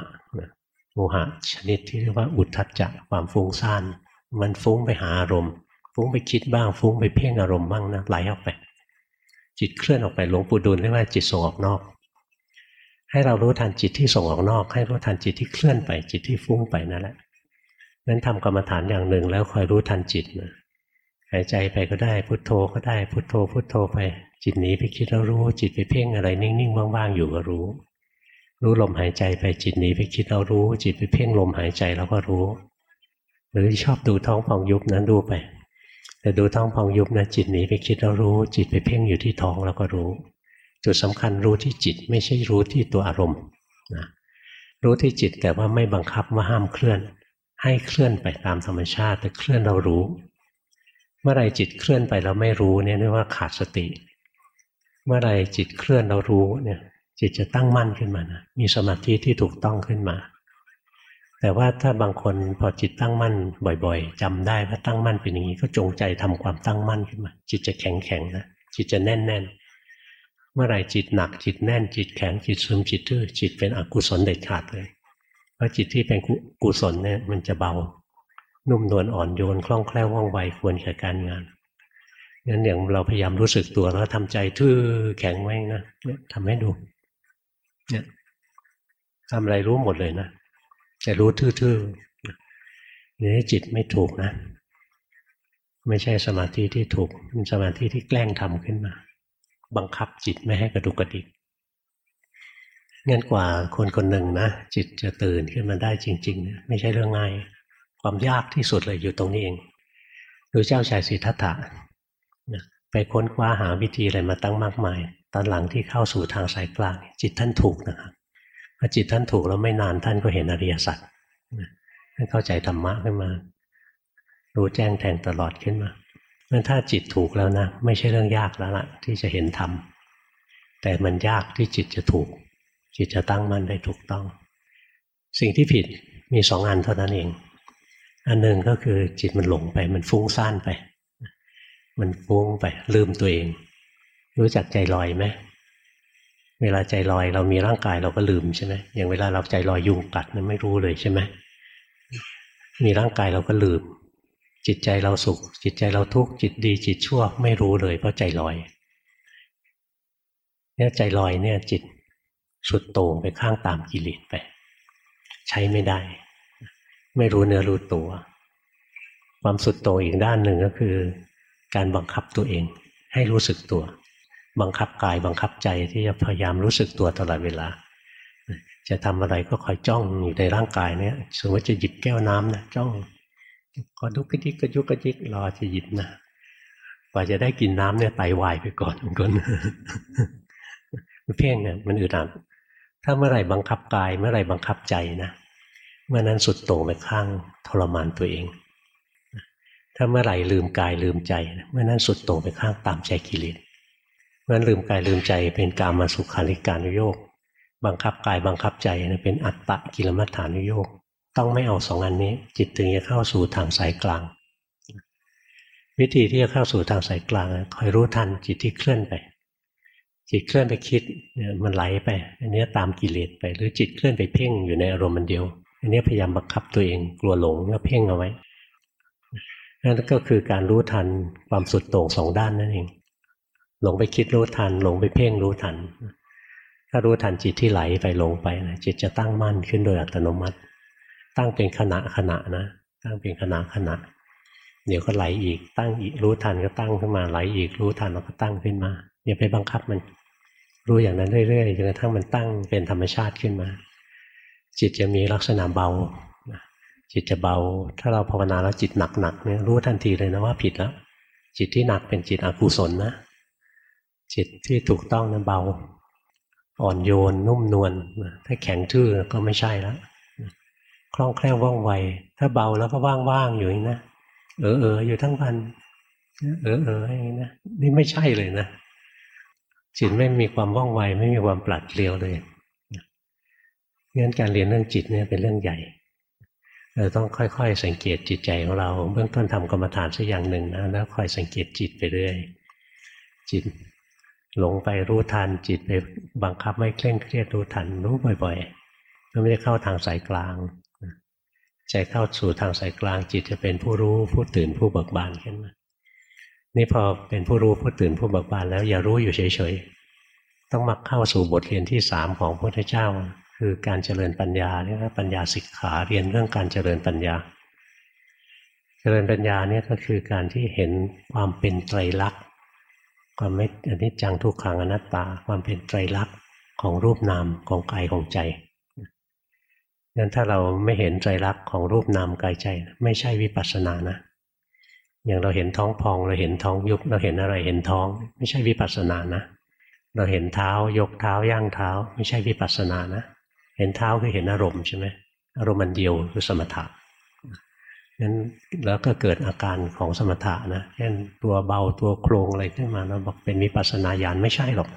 โมหะชนิดที่เรียกว่าอุทธัจจะความฟุ้งซ่านมันฟุ้งไปหาอารมณ์ ฟุ้งไปคิดบ้าง ฟุ้งไปเพ่งอารมณ์บ้างนะไหลออกไป จิตเคลื่อนออกไปหลวงปู่ดูลเรียกว่าจิตส่งออกนอก ให้เรารู้ทันจิตที่ส่งออกนอก ให้รู้ทันจิตที่เคลื่อนไปจิตที่ฟุ้งไปนั่นแหละนั้นทำกรรมฐานอย่างหนึ่งแล้วคอยรู้ทันจิตนะ หายใจไปก็ได้ พุทโธก็ได้ พุทโธ พุทโธไป จิตหนีไปคิดแล้วรู้ จิตไปเพ่งอะไรนิ่งๆว่างๆอยู่ก็รู้ รู้ลมหายใจไปจิตหนีไปคิดเรารู้ จิตไปเพ่งลมหายใจเราก็รู้ หรือชอบดูท้องพองยุบนั้นดูไป แต่ดูท้องพองยุบนะจิตหนีไปคิดเรารู้ จิตไปเพ่งอยู่ที่ท้องเราก็รู้ จุดสำคัญรู้ที่จิตไม่ใช่รู้ที่ตัวอารมณ์นะรู้ที่จิตแต่ว่าไม่บังคับว่าห้ามเคลื่อน ให้เคลื่อนไปตามธรรมชาติแต่เคลื่อนเรารู้ เมื่อไรจิตเคลื่อนไปเราไม่รู้เนี่ยเรียกว่าขาดสติ เมื่อไรจิตเคลื่อนเรารู้เนี่ยจิตจะตั้งมั่นขึ้นมานะมีสมาธิที่ถูกต้องขึ้นมา แต่ว่าถ้าบางคนพอจิตตั้งมั่นบ่อยๆจำได้ว่าตั้งมั่นเป็นอย่างนี้ก็จงใจทำความตั้งมั่นขึ้นมา จิตจะแข็งแข็งนะจิตจะแน่นแน่นเมื่อไรจิตหนักจิตแน่นจิตแข็งจิตซึมจิตทื่อจิตเป็นอกุศลเด็ดขาดเลย เพราะจิตที่เป็นกุศลเนี่ยมันจะเบา นุ่มนวลอ่อนโยนคล่องแคล่วว่องไวควรแก่การงานงั้นอย่างเราพยายามรู้สึกตัวแล้วทำใจทื่อแข็งไว้นะเนี่ยทำให้ดู เนี่ยทำอะไรรู้หมดเลยนะแต่รู้ทื่อๆนี่จิตไม่ถูกนะ ไม่ใช่สมาธิที่ถูกเป็นสมาธิที่แกล้งทำขึ้นมา บังคับจิตไม่ให้กระดุกกระดิกงั้นกว่าคนคนหนึ่งนะจิตจะตื่นขึ้นมาได้จริง ๆ ไม่ใช่เรื่องง่าย ความยากที่สุดเลยอยู่ตรงนี้เองดูเจ้าชายสิทธัตถะไปค้นคว้าหาวิธีอะไรมาตั้งมากมาย ตอนหลังที่เข้าสู่ทางสายกลาง จิตท่านถูกนะครับพอจิตท่านถูกแล้วไม่นานท่านก็เห็นอริยสัจท่านเข้าใจธรรมะขึ้นมา รู้แจ้งแทงตลอดขึ้นมาเมื่อถ้าจิตถูกแล้วนะ ไม่ใช่เรื่องยากแล้วล่ะ ที่จะเห็นธรรมแต่มันยากที่จิตจะถูก จิตจะตั้งมั่นได้ถูกต้อง สิ่งที่ผิดมีสองอันเท่านั้นเอง อันหนึ่งก็คือจิตมันหลงไป มันฟุ้งซ่านไป มันฟุ้งไป ลืมตัวเอง รู้จักใจลอยไหมเวลาใจลอยเรามีร่างกายเราก็ลืมใช่ไหมอย่างเวลาเราใจลอยยุงกัดมันไม่รู้เลยใช่ไหมมีร่างกายเราก็ลืม จิตใจเราสุข จิตใจเราทุกข์จิตดี จิตชั่วไม่รู้เลยเพราะใจลอยเนี่ยใจลอยเนี่ยจิตสุดโต่งไปข้างตามกิเลสไป ใช้ไม่ได้ ไม่รู้เนื้อรู้ตัว ความสุดโต่งอีกด้านหนึ่งก็คือ การบังคับตัวเอง ให้รู้สึกตัว บังคับกายบังคับใจที่จะพยายามรู้สึกตัวตลอดเวลา จะทำอะไรก็คอยจ้องอยู่ในร่างกายเนี่ยสมมติจะหยิบแก้วน้ำนะจ้องก็ดุกกระดิกกระยุกกระยิกรอจะหยิบนะกว่าจะได้กินน้ำเนี่ยไตวายไปก่อนก่อนเพ่งเนี่ยมันอึดอัดถ้าเมื่อไหร่บังคับกายเมื่อไหร่บังคับใจนะ เมื่อนั้นสุดโต่งไปข้างทรมานตัวเอง ถ้าเมื่อไหร่ลืมกายลืมใจ เมื่อนั้นสุดโต่งไปข้างตามใจกิเลสเมื่อลืมกายลืมใจเป็นกามาสุขาริการุโยกบังคับกายบังคับใจเป็นอัตตะกิลมัฏฐานุโยกต้องไม่เอาสองอันนี้ จิตถึงจะเข้าสู่ทางสายกลาง วิธีที่จะเข้าสู่ทางสายกลางคอยรู้ทันจิตที่เคลื่อนไป จิตเคลื่อนไปคิดมันไหลไป อันนี้ตามกิเลสไป หรือจิตเคลื่อนไปเพ่งอยู่ในอารมณ์มันเดียว อันนี้พยายามบังคับตัวเองกลัวหลงแล้วเพ่งเอาไว้นั่นก็คือการรู้ทันความสุดโต่งสองด้านนั่นเอง หลงไปคิดรู้ทัน หลงไปเพ่งรู้ทัน ถ้ารู้ทันจิตที่ไหลไปหลงไปนะจิตจะตั้งมั่นขึ้นโดยอัตโนมัติ ตั้งเป็นขณะขณะนะ ตั้งเป็นขณะขณะ เดี๋ยวก็ไหลอีก ตั้งอีกรู้ทันก็ตั้งขึ้นมาไหลอีกรู้ทันแล้วก็ตั้งขึ้นมาอย่าไปบังคับมัน รู้อย่างนั้นเรื่อยๆจนกระทั่งมันตั้งเป็นธรรมชาติขึ้นมา จิตจะมีลักษณะเบาจิตจะเบา ถ้าเราภาวนาแล้วจิตหนักๆเนี่ยรู้ทันทีเลยนะว่าผิดแล้ว จิตที่หนักเป็นจิตอกุศลนะ จิตที่ถูกต้องนั้นเบา อ่อนโยนนุ่มนวลถ้าแข็งทื่อก็ไม่ใช่แล้วคล่องแคล่วว่องไว ถ้าเบาแล้วก็ว่างๆอยู่นะเออเอออยู่ทั้งวันเออเอออย่างนี้นะนี่ไม่ใช่เลยนะจิตไม่มีความว่องไวไม่มีความปลัดเปลี่ยวเลย งั้นการเรียนเรื่องจิตเนี่ยเป็นเรื่องใหญ่เราต้องค่อยๆ สังเกตจิตใจของเรา เบื้องต้นทำกรรมฐานสักอย่างหนึ่งนะแล้วคอยสังเกตจิตไปเรื่อยจิตหลงไปรู้ทันจิตไปบังคับไม่เคร่งเครียดรู้ทันรู้บ่อยๆก็ไม่ได้เข้าทางสายกลางใจเข้าสู่ทางสายกลางจิตจะเป็นผู้รู้ผู้ตื่นผู้เบิกบานขึ้นมานี่พอเป็นผู้รู้ผู้ตื่นผู้เบิกบานแล้วอย่ารู้อยู่เฉยๆต้องมาเข้าสู่บทเรียนที่สามของพระพุทธเจ้า คือการเจริญปัญญาเรียกว่าปัญญาสิกขาเรียนเรื่องการเจริญปัญญา เจริญปัญญาเนี่ยก็คือการที่เห็นความเป็นไตรลักษณ์ความไม่อนิจจังทุกขังอนัตตา ความเป็นไตรลักษณ์ของรูปนามของกายของใจงั้นถ้าเราไม่เห็นไตรลักษณ์ของรูปนามกายใจ ไม่ใช่วิปัสสนานะ อย่างเราเห็นท้องพองเราเห็นท้องยุบเราเห็นอะไรเห็นท้อง ไม่ใช่วิปัสสนานะ เราเห็นเท้ายกเท้าย่างเท้า ไม่ใช่วิปัสสนานะ เห็นเท้าคือเห็นอารมณ์ใช่ไหมอารมณ์มันเดียวคือสมถะนั้นแล้วก็เกิดอาการของสมถะนะเช่นตัวเบาตัวโครงอะไรขึ้นมาเราบอกเป็นวิปัสนาญาณไม่ใช่หรอก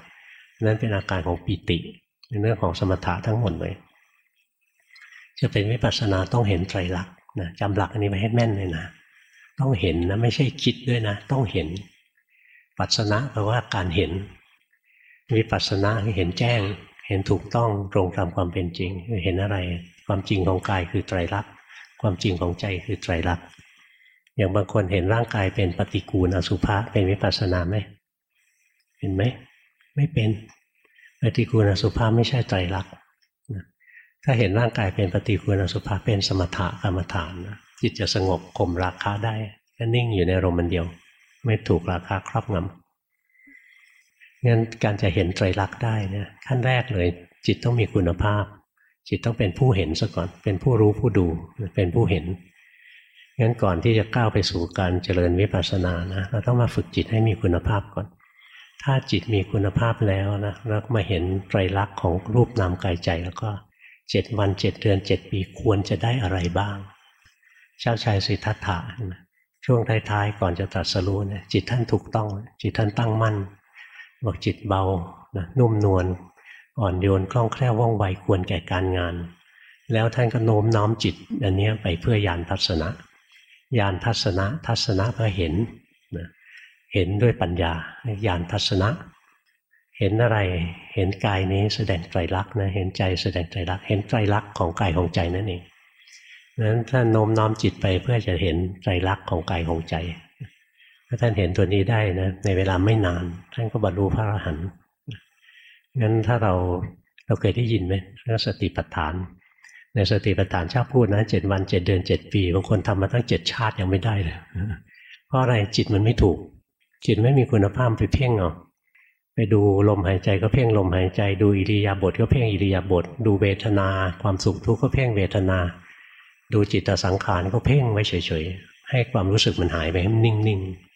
นั่นเป็นอาการของปิติเป็นเรื่องของสมถะทั้งหมดเลย จะเป็นวิปัสนาต้องเห็นไตรลักษณ์นะจำหลักอันนี้ไปให้แม่นเลยนะต้องเห็นนะไม่ใช่คิดด้วยนะ ต้องเห็น ปัสนะแปลว่าการเห็นวิปัสสนาเห็นแจ้ง เห็นถูกต้องตรงตามความเป็นจริง เห็นอะไร ความจริงของกายคือไตรลักษณ์ความจริงของใจคือไตรลักษณ์อย่างบางคนเห็นร่างกายเป็นปฏิกูลอสุภะเป็นวิปัสสนาไหมเห็นไหมไม่เป็นปฏิกูลอสุภะไม่ใช่ไตรลักษณ์ถ้าเห็นร่างกายเป็นปฏิกูลอสุภะเป็นสมถะกรรมฐานนะจิตจะสงบข่มราคาได้ก็นิ่งอยู่ในอารมณ์เดียว ไม่ถูกราคาครอบงำ งั้นการจะเห็นไตรลักษณ์ได้เนี่ยขั้นแรกเลย จิตต้องมีคุณภาพ จิตต้องเป็นผู้เห็นซะก่อน เป็นผู้รู้ผู้ดูเป็นผู้เห็นงั้นก่อนที่จะก้าวไปสู่การเจริญวิปัสสนานะเราต้องมาฝึกจิตให้มีคุณภาพก่อน ถ้าจิตมีคุณภาพแล้วนะแล้วมาเห็นไตรลักษณ์ของรูปนามกายใจแล้วก็เจ็ดวันเจ็ดเดือนเจ็ดปีควรจะได้อะไรบ้างเจ้าชายสิทธัตถะช่วงท้ายๆก่อนจะตรัสรู้เนี่ยจิตท่านถูกต้อง จิตท่านตั้งมั่น บอกจิตเบานะนุ่มนวลอ่อนโยนคล่องแคล่วว่องไวควรแก่การงาน แล้วท่านก็โน้มน้อมจิตอันนี้ไปเพื่อยานทัศนะยานทัศนะทัศนะเพื่อเห็นนะเห็นด้วยปัญญายานทัศนะ เห็นอะไรเห็นกายนี้แสดงไตรลักษณ์นะเห็นใจแสดงไตรลักษณ์เห็นไตรลักษณ์ของกายของใจนั่นเองนั้นท่านโน้มน้อมจิตไปเพื่อจะเห็นใจรักของกายของใจ ถ้าท่านเห็นตัวนี้ได้นะในเวลาไม่นาน ท่านก็บรรลุพระอรหันต์งั้นถ้าเราเราเคยได้ยินไหมเรื่องสติปัฏฐาน ในสติปัฏฐานชอบพูดนะเจ็ดวันเจ็ดเดือนเจ็ดปีบางคนทำมาตั้งเจ็ดชาติยังไม่ได้เลยเพราะอะไรจิตมันไม่ถูก จิตไม่มีคุณภาพไปเพ่งเอาไปดูลมหายใจก็เพ่งลมหายใจ ดูอิริยาบถก็เพ่งอิริยาบถดูเวทนา ความสุขทุกข์ก็เพ่งเวทนา ดูจิตสังขารก็เพ่งไว้เฉยๆให้ความรู้สึกมันหายไปให้มันนิ่งๆ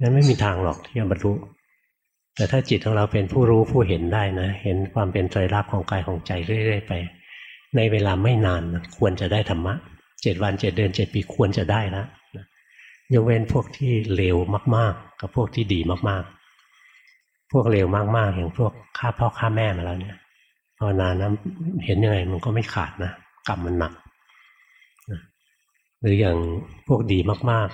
นั้นไม่มีทางหรอกที่จะบรรลุแต่ถ้าจิตของเราเป็นผู้รู้ผู้เห็นได้นะ เห็นความเป็นไตรลักษณ์ของกายของใจเรื่อยๆไป ในเวลาไม่นานควรจะได้ธรรมะเจ็ดวันเจ็ดเดือนเจ็ดปีควรจะได้แล้วยกเว้นพวกที่เลวมาก ๆ กับพวกที่ดีมากๆ พวกเลวมากๆอย่างพวกฆ่าพ่อฆ่าแม่มาแล้วเนี่ยภาวนานะเห็นยังไงมันก็ไม่ขาดนะกรรมมันหนักหรืออย่างพวกดีมาก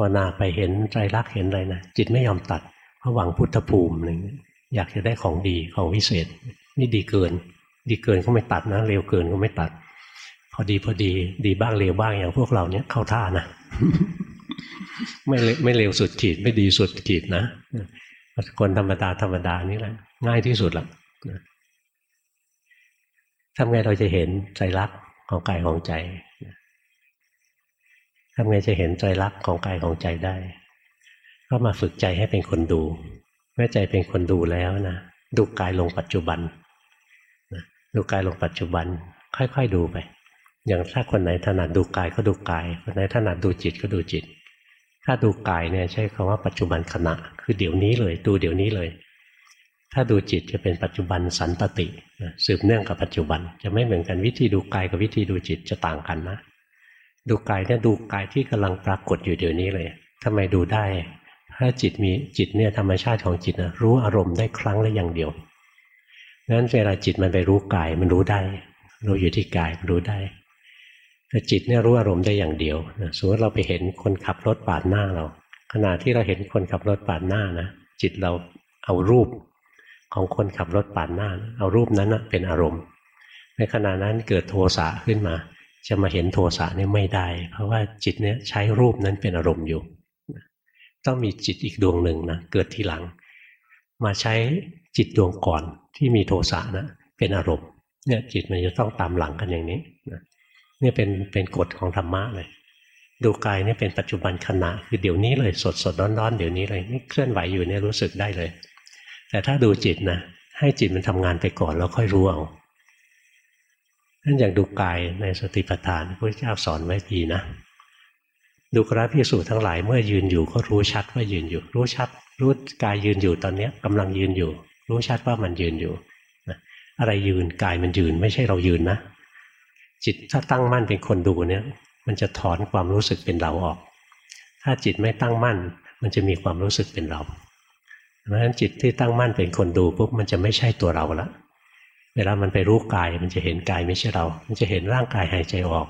ๆพอนาไปเห็นใจรักเห็นอะไรนะจิตไม่ยอมตัดเพราะหวังพุทธภูมิอะไรเงี้ยอยากจะได้ของดีของวิเศษ นี่ดีเกิน ดีเกินก็ไม่ตัดนะเร็วเกินก็ไม่ตัด พอดีพอดีดีบ้างเร็วบ้างอย่างพวกเราเนี้ยเข้าท่านะไม่ไม่เร็วสุดขีดไม่ดีสุดขีดนะคนธรรมดาธรรมดานี่แหละ ง่ายที่สุดละทำไงเราจะเห็นใจรักของกายของใจ ทำไงจะเห็นใจรักของกายของใจได้ ก็มาฝึกใจให้เป็นคนดู เมื่อใจเป็นคนดูแล้วนะดูกายลงปัจจุบันดูกายลงปัจจุบัน ค่อยๆดูไป อย่างถ้าคนไหนถนัดดูกายก็ดูกาย คนไหนถนัดดูจิตก็ดูจิต ถ้าดูกายเนี่ยใช้คำว่าปัจจุบันขณะ คือเดี๋ยวนี้เลย ดูเดี๋ยวนี้เลย ถ้าดูจิตจะเป็นปัจจุบันสันตติสืบเนื่องกับปัจจุบัน จะไม่เหมือนกันวิธีดูกายกับวิธีดูจิตจะต่างกันนะ ดูกายเนี่ยดูกายที่กำลังปรากฏอยู่เดี๋ยวนี้เลยทำไมดูได้ ถ้าจิตมีจิตเนี่ยธรรมชาติของจิตนะรู้อารมณ์ได้ครั้งละอย่างเดียวงั้นเวลาจิตมันไปรู้กายมันรู้ได้รู้อยู่ที่กายมันรู้ได้แต่จิตเนี่ยรู้อารมณ์ได้อย่างเดียวสมมติเราไปเห็นคนขับรถปาดหน้าเรา ขณะที่เราเห็นคนขับรถปาดหน้านะจิตเราเอารูปของคนขับรถปาดหน้า เอารูปนั้นเป็นอารมณ์ ในขณะนั้นเกิดโทสะขึ้นมา จะมาเห็นโทสะนี่ไม่ได้ เพราะว่าจิตเนี่ยใช้รูปนั้นเป็นอารมณ์อยู่ ต้องมีจิตอีกดวงหนึ่งนะเกิดทีหลัง มาใช้จิตดวงก่อนที่มีโทสะนะเป็นอารมณ์เนี่ยจิตมันจะต้องตามหลังกันอย่างนี้นะเนี่ยเป็นเป็นกฎของธรรมะเลย ดูกายนี่เป็นปัจจุบันขณะคือเดี๋ยวนี้เลยสดสดร้อนร้อนเดี๋ยวนี้เลยนี่เคลื่อนไหวอยู่เนี่ยรู้สึกได้เลย แต่ถ้าดูจิตนะให้จิตมันทำงานไปก่อนแล้วค่อยรู้เอา นั่นอย่างดูกายในสติปัฏฐานพระเจ้าสอนไว้ดีนะ ดูกราพิสูจทั้งหลายเมื่อยืนอยู่ก็รู้ชัดว่ายืนอยู่ รู้ชัด รู้กายยืนอยู่ตอนนี้กำลังยืนอยู่ รู้ชัดว่ามันยืนอยู่อะไรยืนกายมันยืนไม่ใช่เรายืนนะ จิตถ้าตั้งมั่นเป็นคนดูเนี่ย มันจะถอนความรู้สึกเป็นเราออก ถ้าจิตไม่ตั้งมั่น มันจะมีความรู้สึกเป็นเราเพราะฉะนั้นจิตที่ตั้งมั่นเป็นคนดูปุ๊บมันจะไม่ใช่ตัวเราละ เวลามันไปรู้กายมันจะเห็นกายไม่ใช่เรา มันจะเห็นร่างกายหายใจออก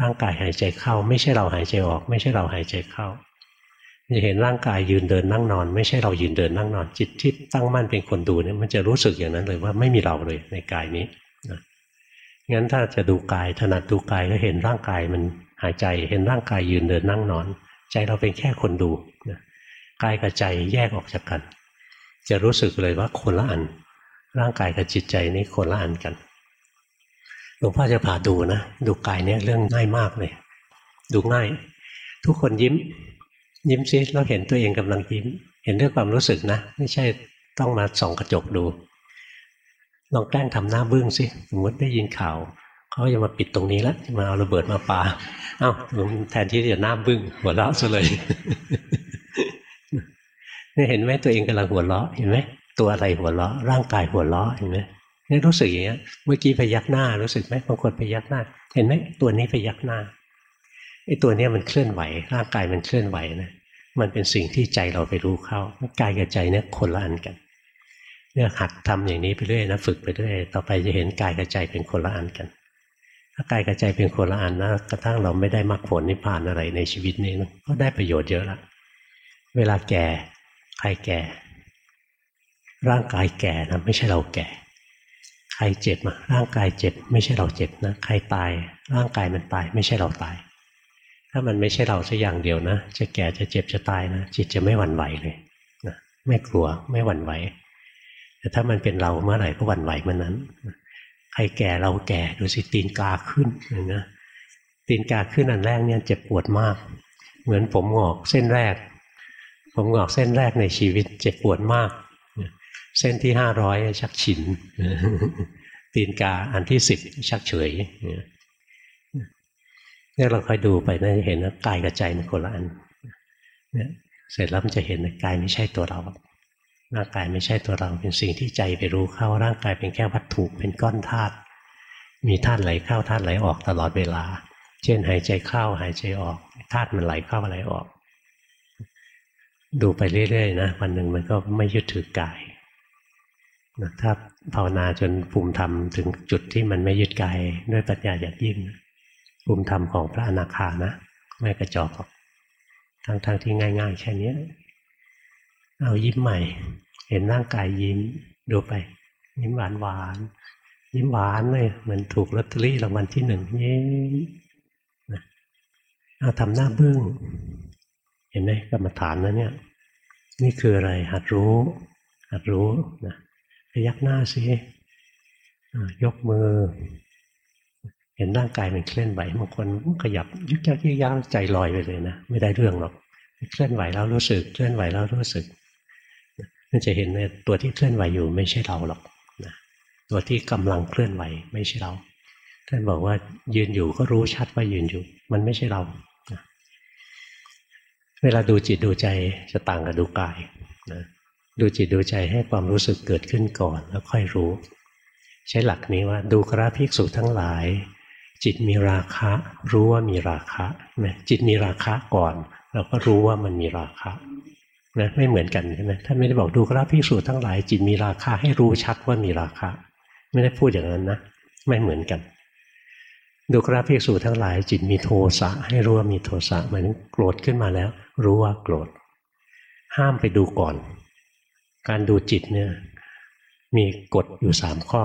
ร่างกายหายใจเข้า ไม่ใช่เราหายใจออก ไม่ใช่เราหายใจเข้าจะเห็นร่างกายยืนเดินนั่งนอน ไม่ใช่เรายืนเดินนั่งนอน จิตที่ตั้งมั่นเป็นคนดูเนี่ยมันจะรู้สึกอย่างนั้นเลยว่าไม่มีเราเลยในกายนี้นะงั้นถ้าจะดูกายถนัดดูกายก็เห็นร่างกายมันหายใจ เห็นร่างกายยืนเดินนั่งนอน ใจเราเป็นแค่คนดูนะกายกับใจแยกออกจากกัน จะรู้สึกเลยว่าคนละอัน ร่างกายกับจิตใจนี้คนละอันกันหลวงพ่อจะพาดูนะ ดูกายเนี่ยเรื่องง่ายมากเลย ดูง่าย ทุกคนยิ้ม ยิ้มซิแล้วเห็นตัวเองกำลังยิ้ม เห็นด้วยความรู้สึกนะ ไม่ใช่ต้องมาส่องกระจกดู ลองแกล้งทำหน้าบึ้งสิสมมติได้ยินข่าวเขาจะมาปิดตรงนี้แล้วมาเอาระเบิดมาปาเอา้าแทนที่จะหน้าบึ้งหัวเราะซะเลยนี่เห็นไหมตัวเองกำลังหัวเราะเห็นไหม ตัวอะไรหัวเราะร่างกายหัวเราะเห็นไหมนี่รู้สึกอย่างเงี้ยเมื่อกี้พยักหน้ารู้สึกไหมบางคนพยักหน้า เห็นไหมตัวนี้พยักหน้าไอ้ตัวเนี้ยมันเคลื่อนไหว ร่างกายมันเคลื่อนไหวนะมันเป็นสิ่งที่ใจเราไปรู้เข้ากายกับใจเนี่ยคนละอันกันเนี่ยหัดทำอย่างนี้ไปเรื่อยนะฝึกไปเรื่อยต่อไปจะเห็นกายกับใจเป็นคนละอันกัน ถ้ากายกับใจเป็นคนละอันนะกระทั่งเราไม่ได้มรรคผลนิพพานอะไรในชีวิตนี้ก็ได้ประโยชน์เยอะละเวลาแก่ใครแก่ ร่างกายแก่นะไม่ใช่เราแก่ ใครเจ็บมาร่างกายเจ็บ ไม่ใช่เราเจ็บนะ ใครตาย ร่างกายมันตาย ไม่ใช่เราตาย ถ้ามันไม่ใช่เราสักอย่างเดียวนะ จะแก่จะเจ็บจะตายนะจิตจะไม่หวั่นไหวเลยนะไม่กลัวไม่หวั่นไหว แต่ถ้ามันเป็นเราเมื่อไหร่ก็หวั่นไหวเมื่อนั้น ใครแก่เราแก่ดูสิตีนกาขึ้นนะตีนกาขึ้นอันแรกเนี่ยเจ็บปวดมาก เหมือนผมหงอกเส้นแรก ผมหงอกเส้นแรกในชีวิตเจ็บปวดมาก เส้นที่ห้าร้อยชักฉินตีนกาอันที่สิบชักเฉยเนี่ยเราค่อยดูไปนะจะเห็นว่ากายกับใจมันคนละอันเนี่ยเสร็จแล้วมันจะเห็นกายไม่ใช่ตัวเราร่างกายไม่ใช่ตัวเราเป็นสิ่งที่ใจไปรู้เข้าร่างกายเป็นแค่วัตถุเป็นก้อนธาตุมีธาตุไหลเข้าธาตุไหลออกตลอดเวลา เช่นหายใจเข้าหายใจออกธาตุมันไหลเข้าไหลออก ดูไปเรื่อยๆนะวันหนึ่งมันก็ไม่ยึดถือกาย ถ้าภาวนาจนภูมิธรรมถึงจุดที่มันไม่ยึดกายด้วยปัญญาอย่างยิ่งภูมิธรรมของพระอนาคานะ ไม่กระจอกทั้งๆทที่ง่ายๆแค่นี้เอายิ้มใหม่ เห็นร่างกายยิ้มดูไป ยิ้มหวานหวานยิ้มหวานเลยเหมือนถูกลอตเตอรี่รางวัลที่หนึ่งยิ้มเอาทำหน้าบึ้งเห็นไหมกรรมฐานนะเนี่ย นี่คืออะไรหัดรู้ หัดรู้นะ ยักหน้าสิยกมือ เห็นร่างกายมันเคลื่อนไหวบางคนขยับยึกยักยึกยักใจลอยไปเลยนะไม่ได้เรื่องหรอกเคลื่อนไหวแล้วรู้สึก เคลื่อนไหวแล้วรู้สึกมันจะเห็นในตัวที่เคลื่อนไหวอยู่ไม่ใช่เราหรอกนะตัวที่กำลังเคลื่อนไหวไม่ใช่เราท่านบอกว่ายืนอยู่ก็รู้ชัดว่ายืนอยู่ มันไม่ใช่เรานะเวลาดูจิตดูใจจะต่างกับดูกาย ดูจิตดูใจให้ความรู้สึกเกิดขึ้นก่อน แล้วค่อยรู้ ใช้หลักนี้ว่าดูกราภิกษุทั้งหลาย จิตมีราคะ รู้ว่ามีราคะนะจิตมีราคะก่อน เราก็รู้ว่ามันมีราคะนะไม่เหมือนกันใช่ไหมท่านไม่ได้บอกดูกราพิสูจน์ทั้งหลาย จิตมีราคาให้รู้ชัดว่ามีราคะ ไม่ได้พูดอย่างนั้นนะไม่เหมือนกันดูกราพิสูจน์ทั้งหลาย จิตมีโทสะให้รู้ว่ามีโทสะเหมายถึงโกรธขึ้นมาแล้ว รู้ว่าโกรธ ห้ามไปดูก่อน การดูจิตเนี่ยมีกฎอยู่สามข้อ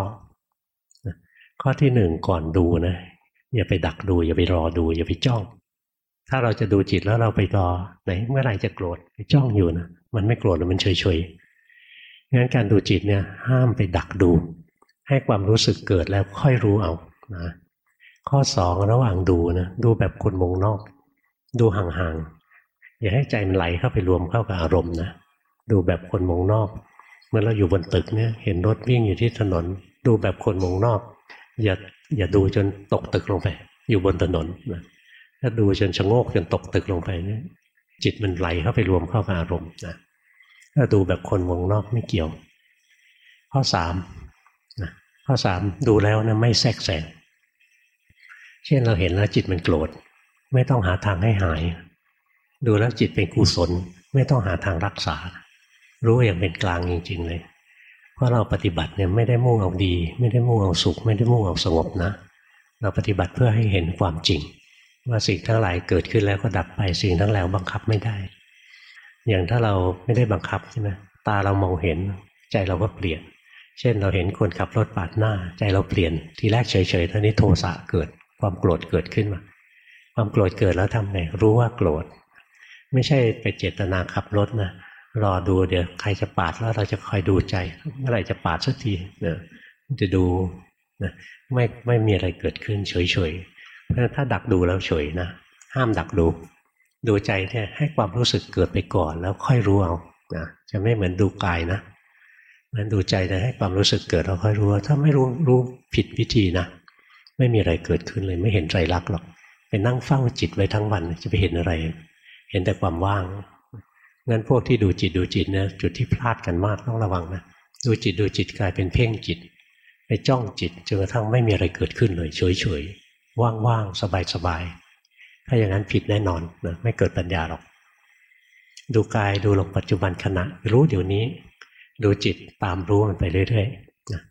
ข้อที่หนึ่งก่อนดูนะอย่าไปดักดู อย่าไปรอดู อย่าไปจ้อง ถ้าเราจะดูจิตแล้วเราไปรอไหนเมื่อไหร่จะโกรธไปจ้องอยู่นะมันไม่โกรธมันเฉยๆงั้นการดูจิตเนี่ยห้ามไปดักดู ให้ความรู้สึกเกิดแล้วค่อยรู้เอานะข้อสองระหว่างดูนะดูแบบคนมองนอก ดูห่างๆอย่าให้ใจมันไหลเข้าไปรวมเข้ากับอารมณ์นะ ดูแบบคนมองนอกเมื่อเราอยู่บนตึกเนี่ยเห็นรถวิ่งอยู่ที่ถนน ดูแบบคนมองนอก อย่าอย่าดูจนตกตึกลงไป อยู่บนถนนนะถ้าดูจนชะโงกจนตกตึกลงไปเนี่ยจิตมันไหลเข้าไปรวมเข้ากับอารมณ์นะถ้าดูแบบคนมองนอกไม่เกี่ยว ข้อสามนะข้อสามดูแล้วนะไม่แทรกแซงเช่นเราเห็นแล้วจิตมันโกรธ ไม่ต้องหาทางให้หาย ดูแล้วจิตเป็นกุศล ไม่ต้องหาทางรักษา รู้อย่างเป็นกลางจริง ๆ เลย เพราะเราปฏิบัติเนี่ยไม่ได้มุ่งเอาดี ไม่ได้มุ่งเอาสุข ไม่ได้มุ่งเอาสงบนะ เราปฏิบัติเพื่อให้เห็นความจริง ว่าสิ่งทั้งหลายเกิดขึ้นแล้วก็ดับไปสิ่งทั้งหลายบังคับไม่ได้ อย่างถ้าเราไม่ได้บังคับใช่ไหมตาเรามองเห็นใจเราก็เปลี่ยน เช่นเราเห็นคนขับรถปาดหน้า ใจเราเปลี่ยน ทีแรกเฉยๆตอนนี้โทสะเกิด ความโกรธเกิดขึ้นมา ความโกรธเกิดแล้วทำไงรู้ว่าโกรธ ไม่ใช่ไปเจตนาขับรถนะ รอดูเดี๋ยวใครจะปาดแล้วเราจะคอยดูใจเมื่อไหร่จะปาดสักทีเนะจะดูนะไม่ไม่มีอะไรเกิดขึ้นเฉยๆเพราะถ้าดักดูแล้วเฉยนะห้ามดักดู ดูใจเนี่ยให้ความรู้สึกเกิดไปก่อนแล้วค่อยรู้เอานะจะไม่เหมือนดูกายนะมันดูใจแต่ให้ความรู้สึกเกิดแล้วค่อยรู้ถ้าไม่รู้รู้ผิดวิธีนะไม่มีอะไรเกิดขึ้นเลยไม่เห็นใจรักหรอกไปนั่งเฝ้าจิตไว้ทั้งวันจะไปเห็นอะไร เห็นแต่ความว่าง งั้นพวกที่ดูจิตดูจิตเนี่ยจุดที่พลาดกันมากต้องระวังนะดูจิตดูจิตกลายเป็นเพ่งจิต ไปจ้องจิตจนกระทั่งไม่มีอะไรเกิดขึ้นเลยเฉยเฉยว่างๆสบายๆถ้าอย่างนั้นผิดแน่นอนนะไม่เกิดปัญญาหรอก ดูกายดูลงปัจจุบันขณะ รู้เดี๋ยวนี้ ดูจิตตามรู้มันไปเรื่อย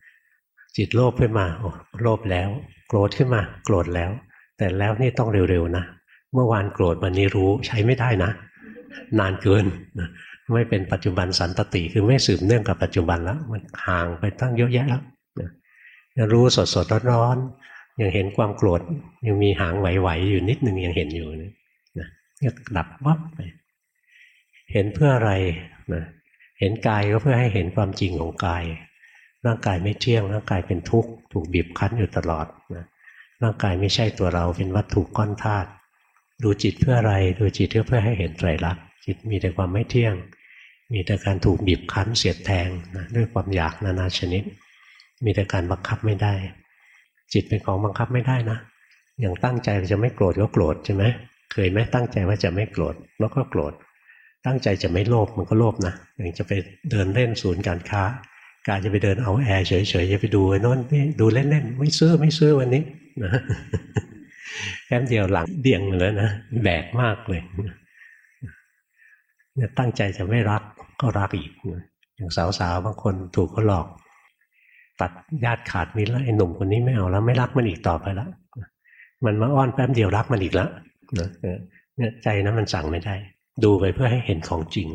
ๆจิตโลภขึ้นมาโอ้โลภแล้ว โกรธขึ้นมา โกรธแล้ว แต่แล้วนี่ต้องเร็วๆนะเมื่อวานโกรธวันนี้รู้ใช้ไม่ได้นะ นานเกินไม่เป็นปัจจุบันสันตติคือไม่สืบเนื่องกับปัจจุบันแล้ว มันห่างไปตั้งเยอะแยะแล้วรู้สดสดร้อนๆยังเห็นความโกรธยังมีหางไหวๆอยู่นิดหนึ่งยังเห็นอยู่นะนะดับวับไปเห็นเพื่ออะไรนะเห็นกายก็เพื่อให้เห็นความจริงของกาย ร่างกายไม่เที่ยงร่างกายเป็นทุกข์ถูกบีบคั้นอยู่ตลอดนะร่างกายไม่ใช่ตัวเราเป็นวัตถุก้อนธาตุดูจิตเพื่ออะไร ดูจิตเพื่อให้เห็นไตรลักษณ์ จิตมีแต่ความไม่เที่ยง มีแต่การถูกบีบคั้นเสียดแทงนะด้วยความอยากนานาชนิด มีแต่การบังคับไม่ได้ จิตเป็นของบังคับไม่ได้นะ อย่างตั้งใจจะไม่โกรธก็โกรธใช่ไหมเคยไหมตั้งใจว่าจะไม่โกรธแล้วก็โกรธ ตั้งใจจะไม่โลภมันก็โลภนะอย่างจะไปเดินเล่นศูนย์การค้า การจะไปเดินเอาแอร์เฉยๆจะไปดูไอ้นนี่ดูเล่นๆไม่ซื้อไม่ซื้อวันนี้นะแค่เดียวหลังเดี่ยงเลยนะแบกมากเลย ตั้งใจจะไม่รักก็รักอีกอย่างสาวๆบางคนถูกเขาหลอก ตัดญาติขาดมิตรแล้วไอ้หนุ่มคนนี้ไม่เอาแล้ว ไม่รักมันอีกต่อไปแล้วมันมาอ้อนแป๊บเดียวรักมันอีกแล้วเนี่ยใจนะมันสั่งไม่ได้ ดูไปเพื่อให้เห็นของจริง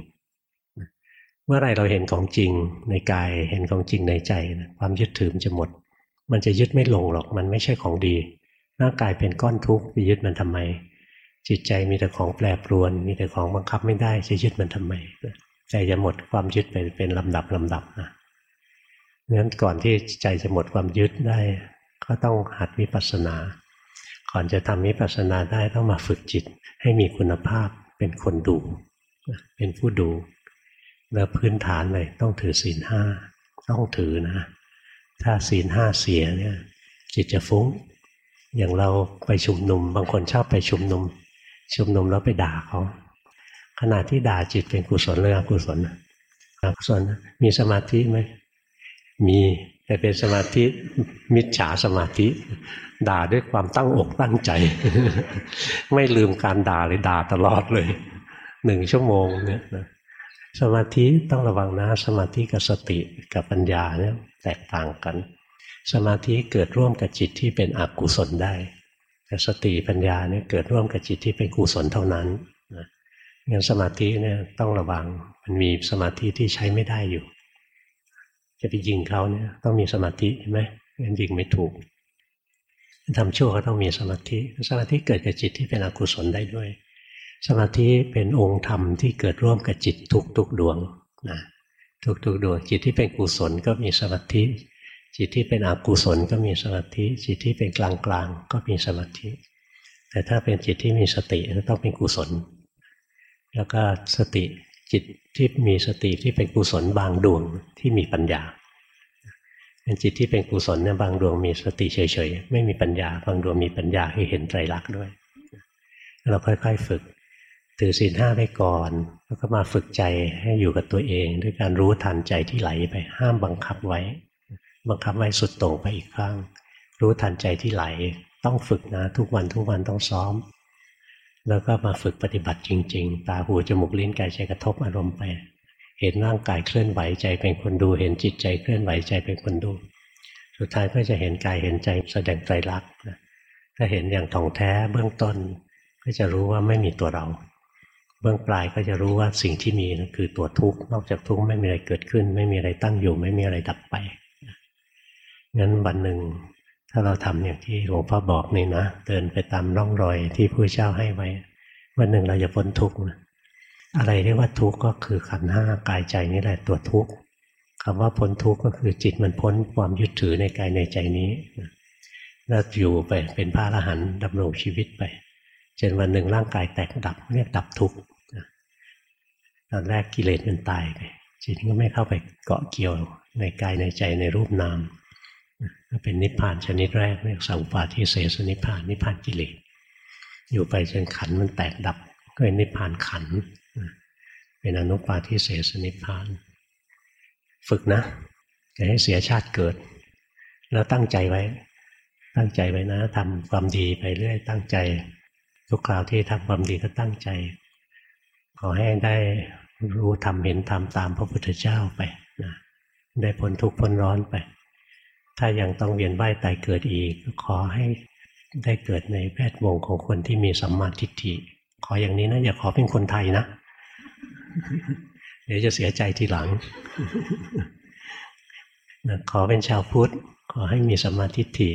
เมื่อไรเราเห็นของจริงในกายเห็นของจริงในใจนะความยึดถือมันจะหมด มันจะยึดไม่ลงหรอกมันไม่ใช่ของดีร่างกายเป็นก้อนทุกข์ไปยึดมันทำไม จิตใจมีแต่ของแปรปรวน มีแต่ของบังคับไม่ได้จะยึดมันทำไมใจจะหมดความยึดไปเป็นลำดับลำดับนะงั้นก่อนที่ใจจะหมดความยึดได้ ก็ต้องหัดวิปัสสนา ก่อนจะทำวิปัสสนาได้ต้องมาฝึกจิตให้มีคุณภาพเป็นคนดู เป็นผู้ดู แล้วพื้นฐานเลยต้องถือศีลห้าต้องถือนะ ถ้าศีลห้าเสียเนี่ยจิตจะฟุ้ง อย่างเราไปชุมนุม บางคนชอบไปชุมนุม ชุมนุมแล้วไปด่าเขาขณะที่ด่าจิตเป็นกุศลหรืออกุศลอกุศลมีสมาธิไหมมีแต่เป็นสมาธิมิจฉาสมาธิ ด่าด้วยความตั้งอกตั้งใจ ไม่ลืมการด่าเลยด่าตลอดเลยหนึ่งชั่วโมงเนี่ยสมาธิต้องระวังนะสมาธิกับสติกับปัญญาเนี่ยแตกต่างกัน สมาธิเกิดร่วมกับจิตที่เป็นอกุศลได้ สติปัญญาเนี่ยเกิดร่วมกับจิตที่เป็นกุศลเท่านั้นนะงั้นสมาธิเนี่ยต้องระวังมันมีสมาธิที่ใช้ไม่ได้อยู่ จะไปยิงเขาเนี่ยต้องมีสมาธิใช่ไหมงั้นยิงไม่ถูกทำชั่วก็ต้องมีสมาธิ สมาธิเกิดกับจิตที่เป็นอกุศลได้ด้วย สมาธิเป็นองค์ธรรมที่เกิดร่วมกับจิตทุกทุกดวงนะทุกทุกดวงจิตที่เป็นกุศลก็มีสมาธิ จิตที่เป็นอกุศลก็มีสมาธิ จิตที่เป็นกลางกลางก็มีสมาธิ แต่ถ้าเป็นจิตที่มีสติก็ต้องเป็นกุศล แล้วก็สติจิตที่มีสติที่เป็นกุศลบางดวงที่มีปัญญาเป็นจิตที่เป็นกุศลเนี่ยบางดวงมีสติเฉยๆ ไม่มีปัญญา บางดวงมีปัญญาให้เห็นไตรลักษณ์ด้วย เราค่อยๆฝึกถือศีลห้าไปก่อน แล้วก็มาฝึกใจให้อยู่กับตัวเอง ด้วยการรู้ทันใจที่ไหลไปห้ามบังคับไว้ บังคับไว้สุดโต่งไปอีกข้าง รู้ทันใจที่ไหล ต้องฝึกนะ ทุกวันทุกวันต้องซ้อม แล้วก็มาฝึกปฏิบัติจริง ๆ ตาหูจมูกลิ้นกายใจกระทบอารมณ์ไป เห็นร่างกายเคลื่อนไหวใจเป็นคนดู เห็นจิตใจเคลื่อนไหวใจเป็นคนดู สุดท้ายก็จะเห็นกายเห็นใจแสดงไตรลักษณ์ถ้าเห็นอย่างท่องแท้เบื้องต้น ก็จะรู้ว่าไม่มีตัวเรา เบื้องปลายก็จะรู้ว่าสิ่งที่มีคือตัวทุกข์นอกจากทุกข์ไม่มีอะไรเกิดขึ้น ไม่มีอะไรตั้งอยู่ ไม่มีอะไรดับไป งั้นวันหนึ่ง ถ้าเราทำอย่างที่หลวงพ่อบอกนี่นะเดินไปตามร่องรอยที่พระเจ้าให้ไว้ วันหนึ่งเราจะพ้นทุกข์นะอะไรเรียกว่าทุกข์ก็คือขันห้ากายใจนี่แหละตัวทุกข์คำว่าพ้นทุกข์ก็คือจิตมันพ้นความยึดถือในกายในใจนี้แล้วอยู่ไปเป็นพระอรหันต์ดำรงชีวิตไปจนวันหนึ่งร่างกายแตกดับเรียกดับทุกข์ตอนแรกกิเลสมันตายไปจิตก็ไม่เข้าไปเกาะเกี่ยวในกายในใจในรูปนาม เป็นนิพพานชนิดแรกเรียกสังปาทิเสสนิพพานนิพพานกิเลสอยู่ไปจนขันมันแตกดับก็เป็นนิพพานขันเป็นอนุปาทิเสสนิพพาน ฝึกนะจะให้เสียชาติเกิด แล้วตั้งใจไว้ ตั้งใจไว้นะทำความดีไปเรื่อยตั้งใจ ทุกคราวที่ทำความดีก็ตั้งใจ ขอให้ได้รู้ทำเห็นทำตามพระพุทธเจ้าไปนะได้พ้นทุกข์พ้นร้อนไป ถ้ายังต้องเวียนว่ายตายเกิดอีก ขอให้ได้เกิดในแวดวงของคนที่มีสัมมาทิฏฐิ ขออย่างนี้นะ อย่าขอเป็นคนไทยนะ เดี๋ยวจะเสียใจทีหลังขอเป็นชาวพุทธ ขอให้มีสัมมาทิฏฐิ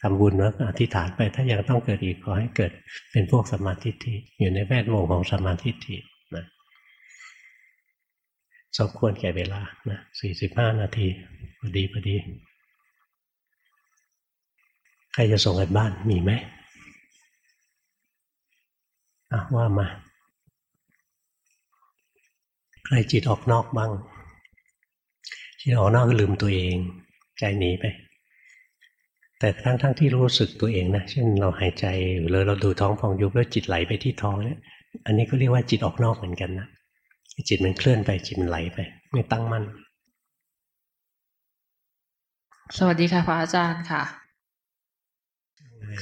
ทำบุญแล้วอธิษฐานไป ถ้ายังต้องเกิดอีกขอให้เกิดเป็นพวกสมาธิที่อยู่ในแวดวงของสมาธิที่นะสมควรแก่เวลานะสี่สิบห้านาทีพอดีพอดี ใครจะส่งกันบ้านมีไหมอะว่ามา ใครจิตออกนอกบ้าง จิตออกนอกก็ลืมตัวเอง ใจหนีไป แต่ทั้งทั้งที่รู้สึกตัวเองนะเช่นเราหายใจหรือเราดูท้องพองยุบแล้วจิตไหลไปที่ท้องเนี่ยอันนี้ก็เรียกว่าจิตออกนอกเหมือนกันนะจิตมันเคลื่อนไปจิตมันไหลไป ไม่ตั้งมั่นสวัสดีค่ะพระอาจารย์ค่ะ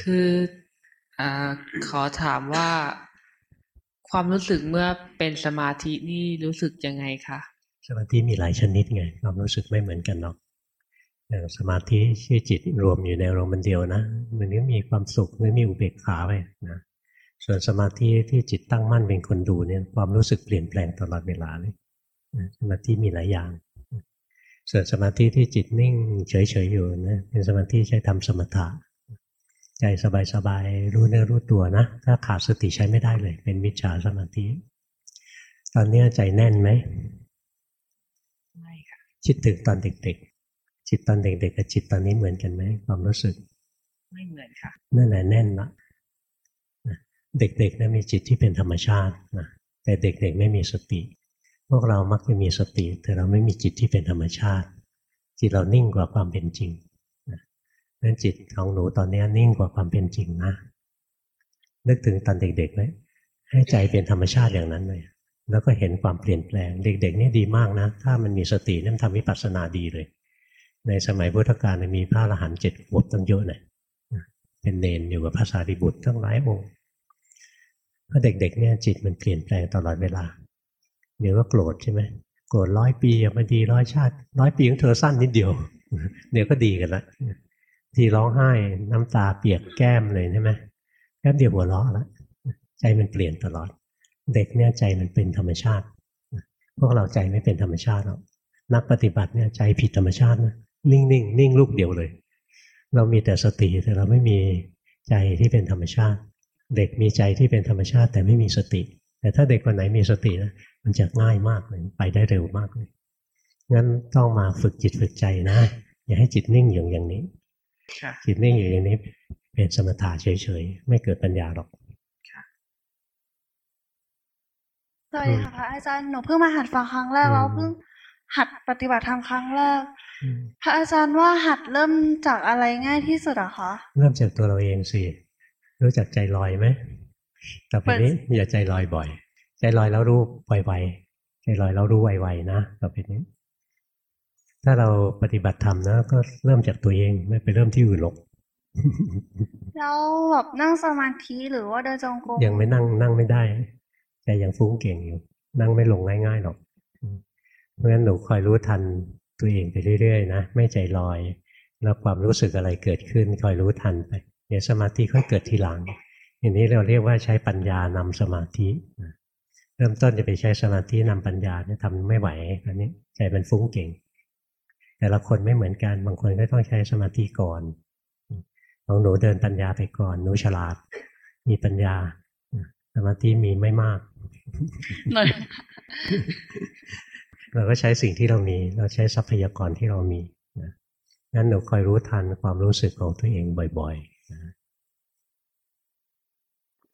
คืออขอถามว่าความรู้สึกเมื่อเป็นสมาธินี่รู้สึกยังไงคะสมาธิมีหลายชนิดไง ความรู้สึกไม่เหมือนกันเนาะอย่างสมาธิที่จิตรวมอยู่ในอารมณ์เดียวนะมันก็มีความสุขไม่มีอุเบกขาไปนะส่วนสมาธิที่จิตตั้งมั่นเป็นคนดูเนี่ยความรู้สึกเปลี่ยนแปลงตลอดเวลาเลยสมาธิมีหลายอย่าง ส่วนสมาธิที่จิตนิ่งเฉยๆอยู่นะเป็นสมาธิใช้ทำสมถะ ใจสบายๆรู้เนื้อรู้ตัวนะ ถ้าขาดสติใช้ไม่ได้เลย เป็นมิจฉาสมาธิ ตอนนี้ใจแน่นไหมไม่ค่ะคิดถึงตอนเด็กจิตตอนเด็กๆกับจิตตอนนี้เหมือนกันไหมความรู้สึก ไม่เหมือนค่ะนั่นแหละแน่นละเด็กๆนะมีจิตที่เป็นธรรมชาตินะแต่เด็กๆไม่มีสติ พวกเรามักจะมีสติ แต่เราไม่มีจิตที่เป็นธรรมชาติ จิตเรานิ่งกว่าความเป็นจริง นั้นจิตของหนูตอนนี้นิ่งกว่าความเป็นจริงนะ นึกถึงตอนเด็กๆไหมให้ใจเป็นธรรมชาติอย่างนั้นเลย แล้วก็เห็นความเปลี่ยนแปลง เด็ก ๆ นี่ดีมากนะ ถ้ามันมีสตินั่นทำวิปัสสนาดีเลย ในสมัยพุทธกาลมีพระอรหันต์เจ็ดขวบตั้งเยอะเลยเป็นเนนอยู่กับพระสารีบุตรตั้งหลายองค์พราะเด็กๆเนี่ยจิตมันเปลี่ยนแปลงตลอดเวลาเดี๋ยวก็โกรธใช่ไหมโกรธร้อยปีอย่ามาดีร้อยชาติร้อยปีของเธอสั้นนิดเดียวเดี๋ยวก็ดีกันละ ทีร้องไห้ น้ำตาเปียกแก้มเลยใช่ไหมแก้มเดียวหัวเราะแล้วใจมันเปลี่ยนตลอด เด็กเนี่ยใจมันเป็นธรรมชาติ พวกเราใจไม่เป็นธรรมชาติหรอกนักปฏิบัติเนี่ยใจผิดธรรมชาตินะนิ่งนิ่งนิ่งลูกเดียวเลย เรามีแต่สติแต่เราไม่มีใจที่เป็นธรรมชาติ เด็กมีใจที่เป็นธรรมชาติ แต่ไม่มีสติ แต่ถ้าเด็กคนไหนมีสตินะมันจะง่ายมากเลยไปได้เร็วมากเลยงั้นต้องมาฝึกจิตฝึกใจนะ อย่าให้จิตนิ่งอยู่อย่างนี้ จิตนิ่งอยู่อย่างนี้เป็นสมถะเฉยๆ ไม่เกิดปัญญาหรอกสวัสดีค่ะพระอาจารย์หนูเพิ่งมาหัดฟังครั้งแรกแล้วเพิ่งหัดปฏิบัติธรรมครั้งแรกพระอาจารย์ว่าหัดเริ่มจากอะไรง่ายที่สุดอะคะเริ่มจากตัวเราเองสิรู้จักใจลอยไหมต่อไปนี้อย่าใจลอยบ่อย ใจลอยแล้วรู้ไวๆใจลอยแล้วรู้ไวๆนะต่อไปนี้ ถ้าเราปฏิบัติธรรมนะก็เริ่มจากตัวเองไม่ไปเริ่มที่อื่นหรอกแล้วแบบนั่งสมาธิหรือว่าเดินจงกรมยังไม่นั่งนั่งไม่ได้ แต่ยังฟุ้งเก่งอยู่ นั่งไม่ลงง่ายๆหรอก เพราะฉะนั้นหนูคอยรู้ทันตัวเองไปเรื่อยๆนะไม่ใจลอย แล้วความรู้สึกอะไรเกิดขึ้นคอยรู้ทันไปเดี๋ยวสมาธิค่อยเกิดทีหลังอย่างนี้เราเรียกว่าใช้ปัญญานำสมาธิเริ่มต้นจะไปใช้สมาธินำปัญญาเนี่ยทำไม่ไหวอันนี้ใจมันฟุ้งเก่ง แต่ละคนไม่เหมือนกันบางคนก็ต้องใช้สมาธิก่อนของหนูเดินปัญญาไปก่อน หนูฉลาด มีปัญญา สมาธิมีไม่มากเราก็ใช้สิ่งที่เรามี เราใช้ทรัพยากรที่เรามีนะงั้นหนูคอยรู้ทันความรู้สึกของตัวเองบ่อยๆนะ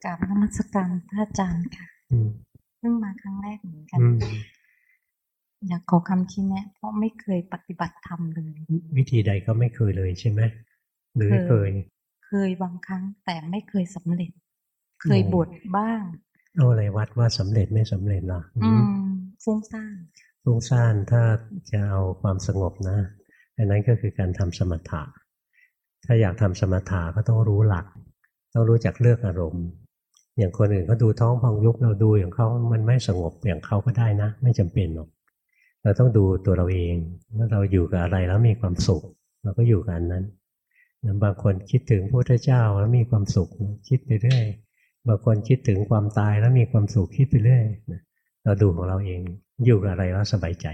กราบนมัสการพระอาจารย์ค่ะเพิ่งมาครั้งแรกเหมือนกัน อยากขอคำชี้แนะเพราะไม่เคยปฏิบัติธรรมเลย วิธีใดก็ไม่เคยเลยใช่ไหมหรือเคย เคยบางครั้งแต่ไม่เคยสำเร็จ เคยบทบ้างเอาอะไรวัดว่าสำเร็จไม่สำเร็จล่ะฟุ้งซ่านฟุ้งซ่านถ้าจะเอาความสงบนะอันนั้นก็คือการทำสมถะ ถ้าอยากทำสมถะก็ต้องรู้หลัก ต้องรู้จักเลือกอารมณ์ อย่างคนอื่นเขาดูท้องพองยุบเราดูอย่างเขามันไม่สงบอย่างเขาก็ได้นะ ไม่จำเป็นหรอก เราต้องดูตัวเราเองว่าเราอยู่กับอะไรแล้วมีความสุข เราก็อยู่กับอันนั้นบางคนคิดถึงพระพุทธเจ้าแล้วมีความสุขคิดไปเรื่อยบางคนคิดถึงความตายแล้วมีความสุขคิดไปเรื่อยเราดูของเราเองอยู่กับอะไรแล้วสบายใจ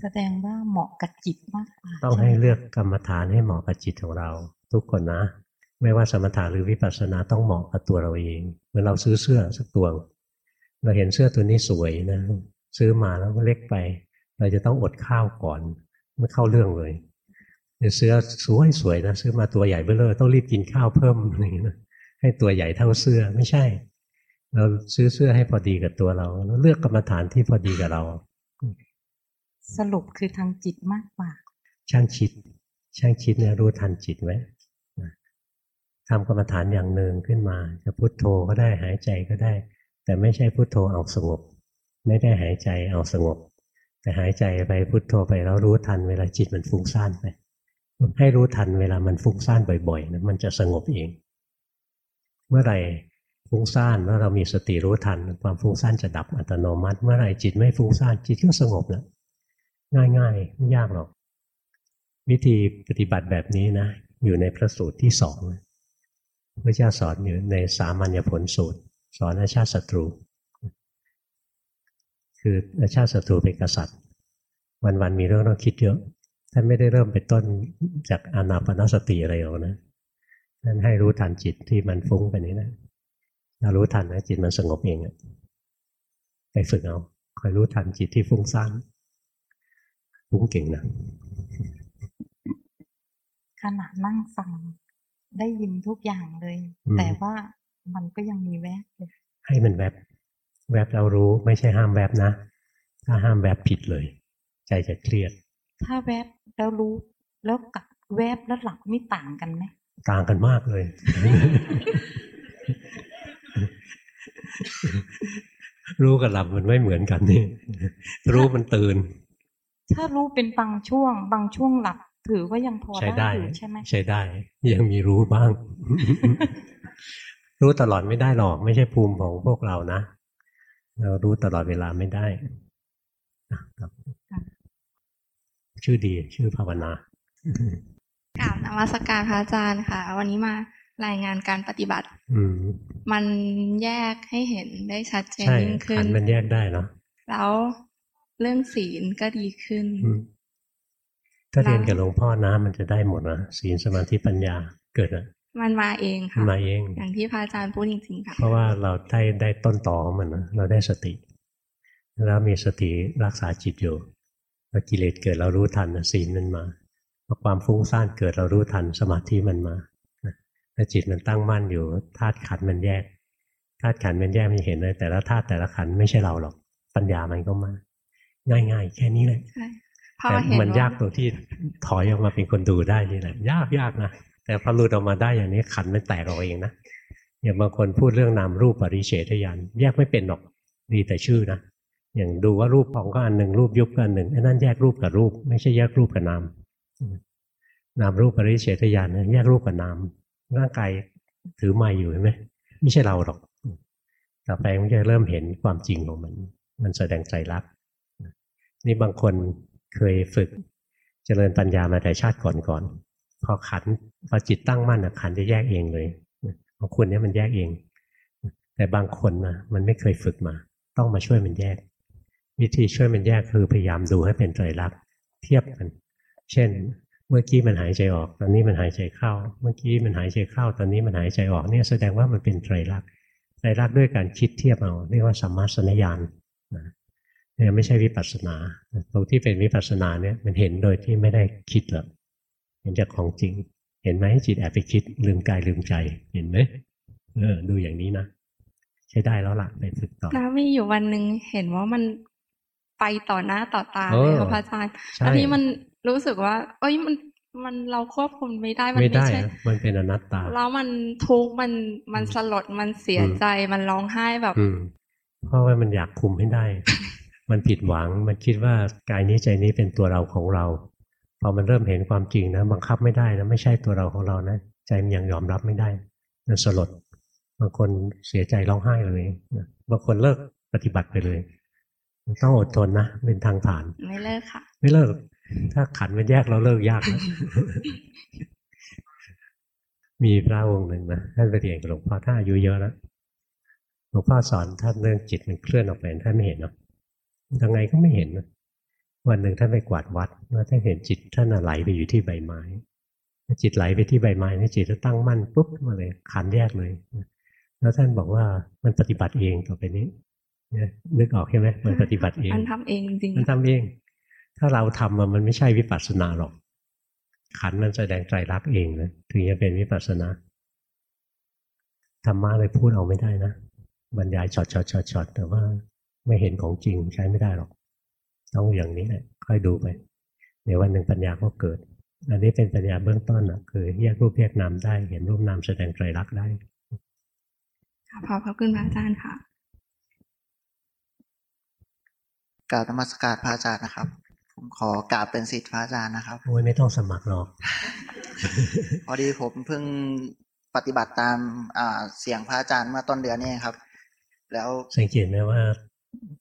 แสดงว่าเหมาะกับจิตมากกว่าต้องให้เลือกกรรมฐานให้เหมาะกับจิตของเรา ทุกคนนะ ไม่ว่าสมถะหรือวิปัสสนาต้องเหมาะกับตัวเราเองเหมือนเราซื้อเสื้อสักตัวเราเห็นเสื้อตัวนี้สวยนะ ซื้อมาแล้วก็เล็กไป เราจะต้องอดข้าวก่อนไม่เข้าเรื่องเลยเสื้อสวยสวยนะซื้อมาตัวใหญ่เบ้อเลยต้องรีบกินข้าวเพิ่มอย่างนี้นะให้ตัวใหญ่เท่าเสื้อไม่ใช่ เราซื้อเสื้อให้พอดีกับตัวเราแล้วเลือกกรรมฐานที่พอดีกับเรา สรุปคือทางจิตมากกว่า ช่างคิด ช่างคิดเนี่ยรู้ทันจิตไว้ทำกรรมฐานอย่างหนึ่งขึ้นมา จะพุโทโธก็ได้หายใจก็ได้ แต่ไม่ใช่พุโทโธเอาสงบ ไม่ได้หายใจเอาสงบ แต่หายใจไปพุโทโธไปแล้วรู้ทันเวลาจิตมันฟุ้งซ่านไปให้รู้ทันเวลามันฟุ้งซ่านบ่อยๆนะมันจะสงบเอง เมื่อไหร่ฟุ้งซ่านเมื่อเรามีสติรู้ทัน ความฟุ้งซ่านจะดับอัตโนมัติ เมื่อไหร่จิตไม่ฟุ้งซ่านจิตก็สงบแล้วง่ายๆไม่ยากหรอก วิธีปฏิบัติแบบนี้นะ อยู่ในพระสูตรที่สองพระเจ้าสอนอยู่ในสามัญญผลสูตร สอนอาชาติศัตรู คืออาชาติศัตรูเป็นกษัตริย์ วันๆมีเรื่องต้องคิดเยอะท่านไม่ได้เริ่มไปต้นจากอานาปนสติอะไรหรอกนะนั่นให้รู้ทันจิตที่มันฟุ้งไปนี้นะเรารู้ทันนะจิตมันสงบเองอะไปฝึกเอาคอยรู้ทันจิตที่ฟุ้งซ่านฟุ้งเก่งนะขณะนั่งฟังได้ยินทุกอย่างเลย แต่ว่ามันก็ยังมีแวบเลยให้มันแวบ แวบเรารู้ไม่ใช่ห้ามแวบนะ ถ้าห้ามแวบผิดเลย ใจจะเครียด ถ้าแวบแล้วรู้ แล้วกับแวบแล้วหลับไม่ต่างกันไหมต่างกันมากเลย รู้กับหลับมันไม่เหมือนกันนี่รู้มันตื่น ถ้ารู้เป็นบางช่วง บางช่วงหลับ ถือว่ายังพอได้อยู่ใช่ไหมใช่ได้ ยังมีรู้บ้าง รู้ตลอดไม่ได้หรอก ไม่ใช่ภูมิของพวกเรานะ เรารู้ตลอดเวลาไม่ได้ชื่อดีชื่อภาวนากราบนมัสการพระอาจารย์ค่ะ วันนี้มารายงานการปฏิบัติอืมันแยกให้เห็นได้ชัดเจนยิ่งขึ้นมันแยกได้เนาะแล้วเรื่องศีลก็ดีขึ้นถ้าเรียนกับหลวงพ่อนะมันจะได้หมดนะศีลสมาธิปัญญาเกิดอะ มันมาเองค่ะมาเอง อย่างที่พระอาจารย์พูดจริงๆค่ะเพราะว่าเราได้ได้ต้นต่อของมันนะเราได้สติ แล้วมีสติรักษาจิตอยู่พอกิเลสเกิดเรารู้ทันนะศีลมันมาพอความฟุ้งซ่านเกิดเรารู้ทันสมาธิมันมาถ้าจิตมันตั้งมั่นอยู่ธาตุขันธ์มันแยกธาตุขันธ์มันแยกมันเห็นเลยแต่ละธาตุแต่ละขันธ์ไม่ใช่เราหรอกปัญญามันก็มา ง่ายๆ แค่นี้เลยใช่พอแต่เห็นมันว่ายากตรงที่ถอยออกมาเป็นคนดูได้นี่แหละยากยากนะ แต่พอหลุดออกมาได้อย่างนี้ขันมันแตกออกเองนะอย่างบางคนพูดเรื่องนามรูปปริเฉทญาณแยกไม่เป็นหรอกดีแต่ชื่อนะอย่างดูว่ารูปพองก็อันหนึ่งรูปยุบก็อันหนึ่งไอ้นั่นแยกรูปกับรูป ไม่ใช่แยกรูปกับนามนามรูปปริเฉทญานแยกรูปกับนามร่างกายถือไม้อยู่เห็นไหมไม่ใช่เราหรอกต่อไปมันจะเริ่มเห็นความจริงของมัน มันแสดงใจรักนี่บางคนเคยฝึกเจริญปัญญามาแต่ชาติก่อนๆ พอขันพอจิตตั้งมั่นขันจะแยกเองเลยของคุณเนี่ยมันแยกเอง แต่บางคนนะมันไม่เคยฝึกมา ต้องมาช่วยมันแยก วิธีช่วยมันแยกคือพยายามดูให้เป็นไตรลักษณ์เทียบกัน เช่น เมื่อกี้มันหายใจออก ตอนนี้มันหายใจเข้า เมื่อกี้มันหายใจเข้า ตอนนี้มันหายใจออกเนี่ยแสดงว่ามันเป็นไตรลักษณ์ไตรลักษณ์ด้วยการคิดเทียบเอาเรียกว่าสัมมาสนญญาณเนี่ยไม่ใช่วิปัสสนา ตรงที่เป็นวิปัสสนาเนี่ยมันเห็นโดยที่ไม่ได้คิดหรอก เห็นจากของจริง เห็นไหมจิตแอบไปคิดลืมกายลืมใจเห็นไหมเออ ดูอย่างนี้นะใช้ได้แล้วล่ะไปฝึกต่อแล้วมีอยู่วันหนึ่งเห็นว่ามันไปต่อหน้าต่อตาเออเลยค่ะพระอาจารย์ใช่อันนี้มันรู้สึกว่า เอ้ยมันมันเราควบคุมไม่ได้มันไม่ไม่ได้ใช่อะมันเป็นอนัตตา แล้วมันทุกข์มันมันสลดมันเสียอืมใจมันร้องไห้แบบอืมเพราะว่ามันอยากคุมให้ได้ มันผิดหวังมันคิดว่ากายนี้ใจนี้เป็นตัวเราของเรา พอมันเริ่มเห็นความจริงนะ บังคับไม่ได้นะไม่ใช่ตัวเราของเรานะใจมันยังยอมรับไม่ได้มันสลดบางคนเสียใจร้องไห้เลยนะบางคนเลิกปฏิบัติไปเลยมันต้องอดทนนะเป็นทางผ่าน ไม่เลิกค่ะ ไม่เลิก ถ้าขันมันแยกเราเลิกยากนะมีพระองค์หนึ่งนะท่านไปเรียนกับหลวงพ่อท่านอายุเยอะแล้วหลวงพ่อสอนท่านเรื่องจิตมันเคลื่อนออกไปท่านไม่เห็นเนาะยังไงก็ไม่เห็นนะ วันหนึ่งท่านไปกวาดวัดแล้วท่านเห็นจิตท่านน่ะไหลไปอยู่ที่ใบไม้จิตไหลไปที่ใบไม้นี่จิตก็ตั้งมั่นปุ๊บมาเลยขันธ์แยกเลย แล้วท่านบอกว่ามันปฏิบัติเองต่อไปนี้เนี่ยนึกออกใช่ไหมมันปฏิบัติเองมันทำเองจริงมันทำเอง ถ้าเราทำอะมันไม่ใช่วิปัสสนาหรอก ขันธ์มันแสดงไตรลักษณ์เองนะถึงจะเป็นวิปัสสนาธรรมะเลยพูดเอาไม่ได้นะบรรยายช็อตช็อตช็อตช็อตแต่ว่าไม่เห็นของจริงใช้ไม่ได้หรอก ต้องอย่างนี้แหละค่อยดูไป เดี๋ยววันหนึ่งปัญญาก็เกิด อันนี้เป็นปัญญาเบื้องต้นนะคือแยกรูปแยกนามได้ เห็นรูปนามแสดงไตรลักษณ์ได้ๆค่ะขอบพระคุณพระอาจารย์ค่ะกราบนมัสการพระอาจารย์นะครับ ผมขอกราบเป็นศิษย์พระอาจารย์นะครับโอ้ยไม่ต้องสมัครหรอกพอดีผมเพิ่งปฏิบัติตามอ่าเสียงพระอาจารย์เมื่อต้นเดือนนี้ครับ แล้วสังเกตไหมว่า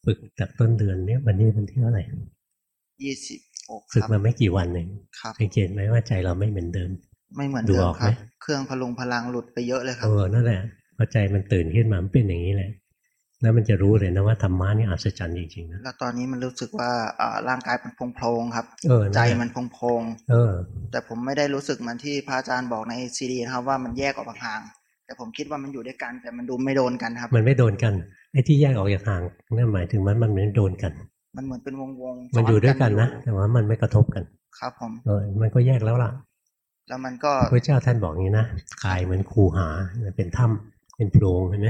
ฝึกจากต้นเดือนเนี้ยวันนี้เป็นที่เท่าไหร่ยี่สิบหกฝึกครับมาไม่กี่วันเองครับสังเกตไหมว่าใจเราไม่เหมือนเดิม ไม่เหมือนดูเดิอมอกครัไหมบเครื่องพลุงพลังหลุดไปเยอะเลยครัเอบอนั่นแหละพอใจมันตื่นขึ้นมามันเป็นอย่างนี้แหละ แล้วมันจะรู้เลยนะว่าธรรมะนี่อัศจรรย์จริงๆนะแล้วตอนนี้มันรู้สึกว่าอ่าร่างกายมันโพงๆครับเออใจแหละมันโพงเออๆแต่ผมไม่ได้รู้สึกเหมือนที่พระอาจารย์บอกในซีดีนะครับว่ามันแยกออกห่างๆ แต่ผมคิดว่ามันอยู่ด้วยกัน แต่มันดูไม่โดนกันครับ มันไม่โดนกันไอ้ที่แยกออกจากห่างนั่นหมายถึงมันมันไม่โดนกัน มันเหมือนเป็นวงๆมันอยู่ด้วยกันนะซ้อแต่ว่ามันไม่กระทบกัน ครับผมเออมันก็แยกแล้วล่ะ แล้วมันก็พระเจ้าท่านบอกอย่างนี้นะกายเหมือนคูหาเป็นถ้ำเป็นโพรงเห็นไหม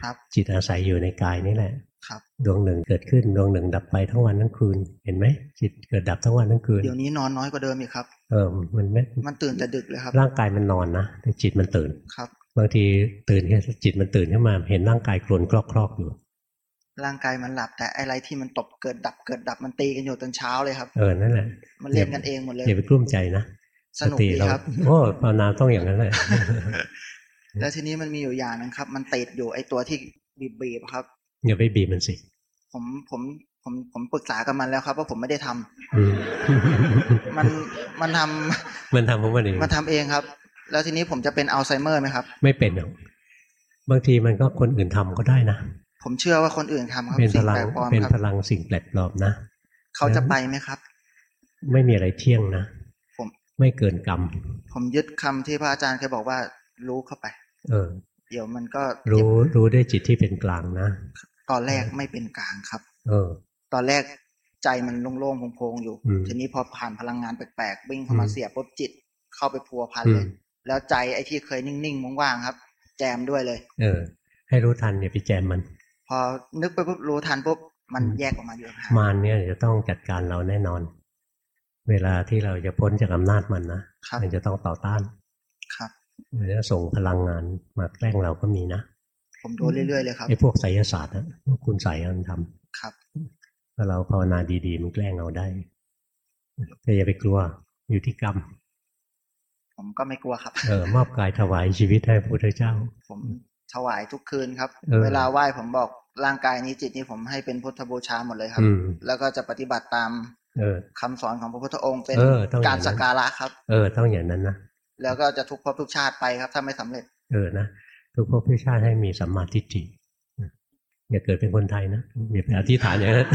ครับจิตอาศัยอยู่ในกายนี่แหละครับดวงหนึ่งเกิดขึ้นดวงหนึ่งดับไปทั้งวันทั้งคืนเห็นไหมจิตเกิดดับทั้งวันทั้งคืนเดี๋ยวนี้นอนน้อยกว่าเดิมอีกครับ เออมันไม่มันตื่นแต่ดึกเลยครับ ร่างกายมันนอนนะแต่จิตมันตื่นครับ บางทีตื่นขึ้นจิตมันตื่นขึ้นมาเห็นร่างกายกลวนคลอกๆอยู่ร่างกายมันหลับแต่อะไรที่มันตบเกิดดับเกิดดับมันตีกันอยู่ตอนเช้าเลยครับ เออนั่นแหละมันเล่นกันเองหมดเลยอย่าไปกลุ้มใจนะสนุกติดีเราครับโอ้ภาวนาต้องอย่างนั้นเลยแล้วทีนี้มันมีอยู่อย่างหนึงครับ มันติดอยู่ไอตัวที่บีบบีบๆครับอย่าไปบีบมันสิ ผมผมผมผมปรึกษากับมันแล้วครับว่าผมไม่ได้ทำอืมมันมันทำมันทำของมันเองมันทำเองครับ แล้วทีนี้ผมจะเป็นอัลไซเมอร์ไหมครับ ไม่เป็นหรอกบางทีมันก็คนอื่นทำก็ได้นะผมเชื่อว่าคนอื่นทำครับเป็นพสิ่งลังแปลกปลอมเป็นครับพลังสิ่งแปลกปลอมนะเขาจะไปไหมครับ ไม่มีอะไรเที่ยงนะผมไม่เกินกรรม ผมยึดคำที่พระอาจารย์เคยบอกว่า รู้เข้าไป เออ เดี๋ยวมันก็รู้รู้ด้วยจิตที่เป็นกลางนะตอนแรกไม่เป็นกลางครับ เออ ตอนแรกใจมันโล่งๆโพงๆอยู่อืมทีนี้พอผ่านพลังงานแปลกๆวิ่งเข้ามาอืมเสียบปุ๊บจิต เข้าไปพัวพันเลยอืม แล้วใจไอ้ที่เคยนิ่งๆว่างๆครับ แจมด้วยเลย เออ ให้รู้ทันอย่าไปแจมมัน พอนึกไปปุ๊บรู้ทันปุ๊บมันอืมแยกออกมาอยู่ห่างมารเนี่ยจะต้องจัดการเราแน่นอน เวลาที่เราจะพ้นจากอำนาจมันนะครับมันจะต้องต่อต้าน ครับมันจะส่งพลังงานมาแกล้งเราก็มีนะผมดูเรื่อยๆเลยครับไอ้พวกไสยศาสตร์นะพวกคุณใส่มันทำครับถ้าเราภาวนาดีๆ มันแกล้งเราได้แต่อย่าไปกลัวอยู่ที่กรรม ผมก็ไม่กลัวครับ เออมอบกายถวายชีวิตให้พระพุทธเจ้า ผมถวายทุกคืนครับเออเวลาไหว้ผมบอกร่างกายนี้จิตนี้ผมให้เป็นพุทธบูชาหมดเลยครับอืมแล้วก็จะปฏิบัติตามเออคำสอนของพระพุทธองค์เป็นเออต้องอย่างนั้นการสักการะครับ เออ ต้องอย่างนั้นนะ แล้วก็จะทุกภพทุกชาติไปครับ ถ้าไม่สำเร็จ เออ นะ ทุกภพทุกชาติให้มีสัมมาทิฏฐิ อย่าเกิดเป็นคนไทยนะอย่าไปอธิษฐานอย่างนั้น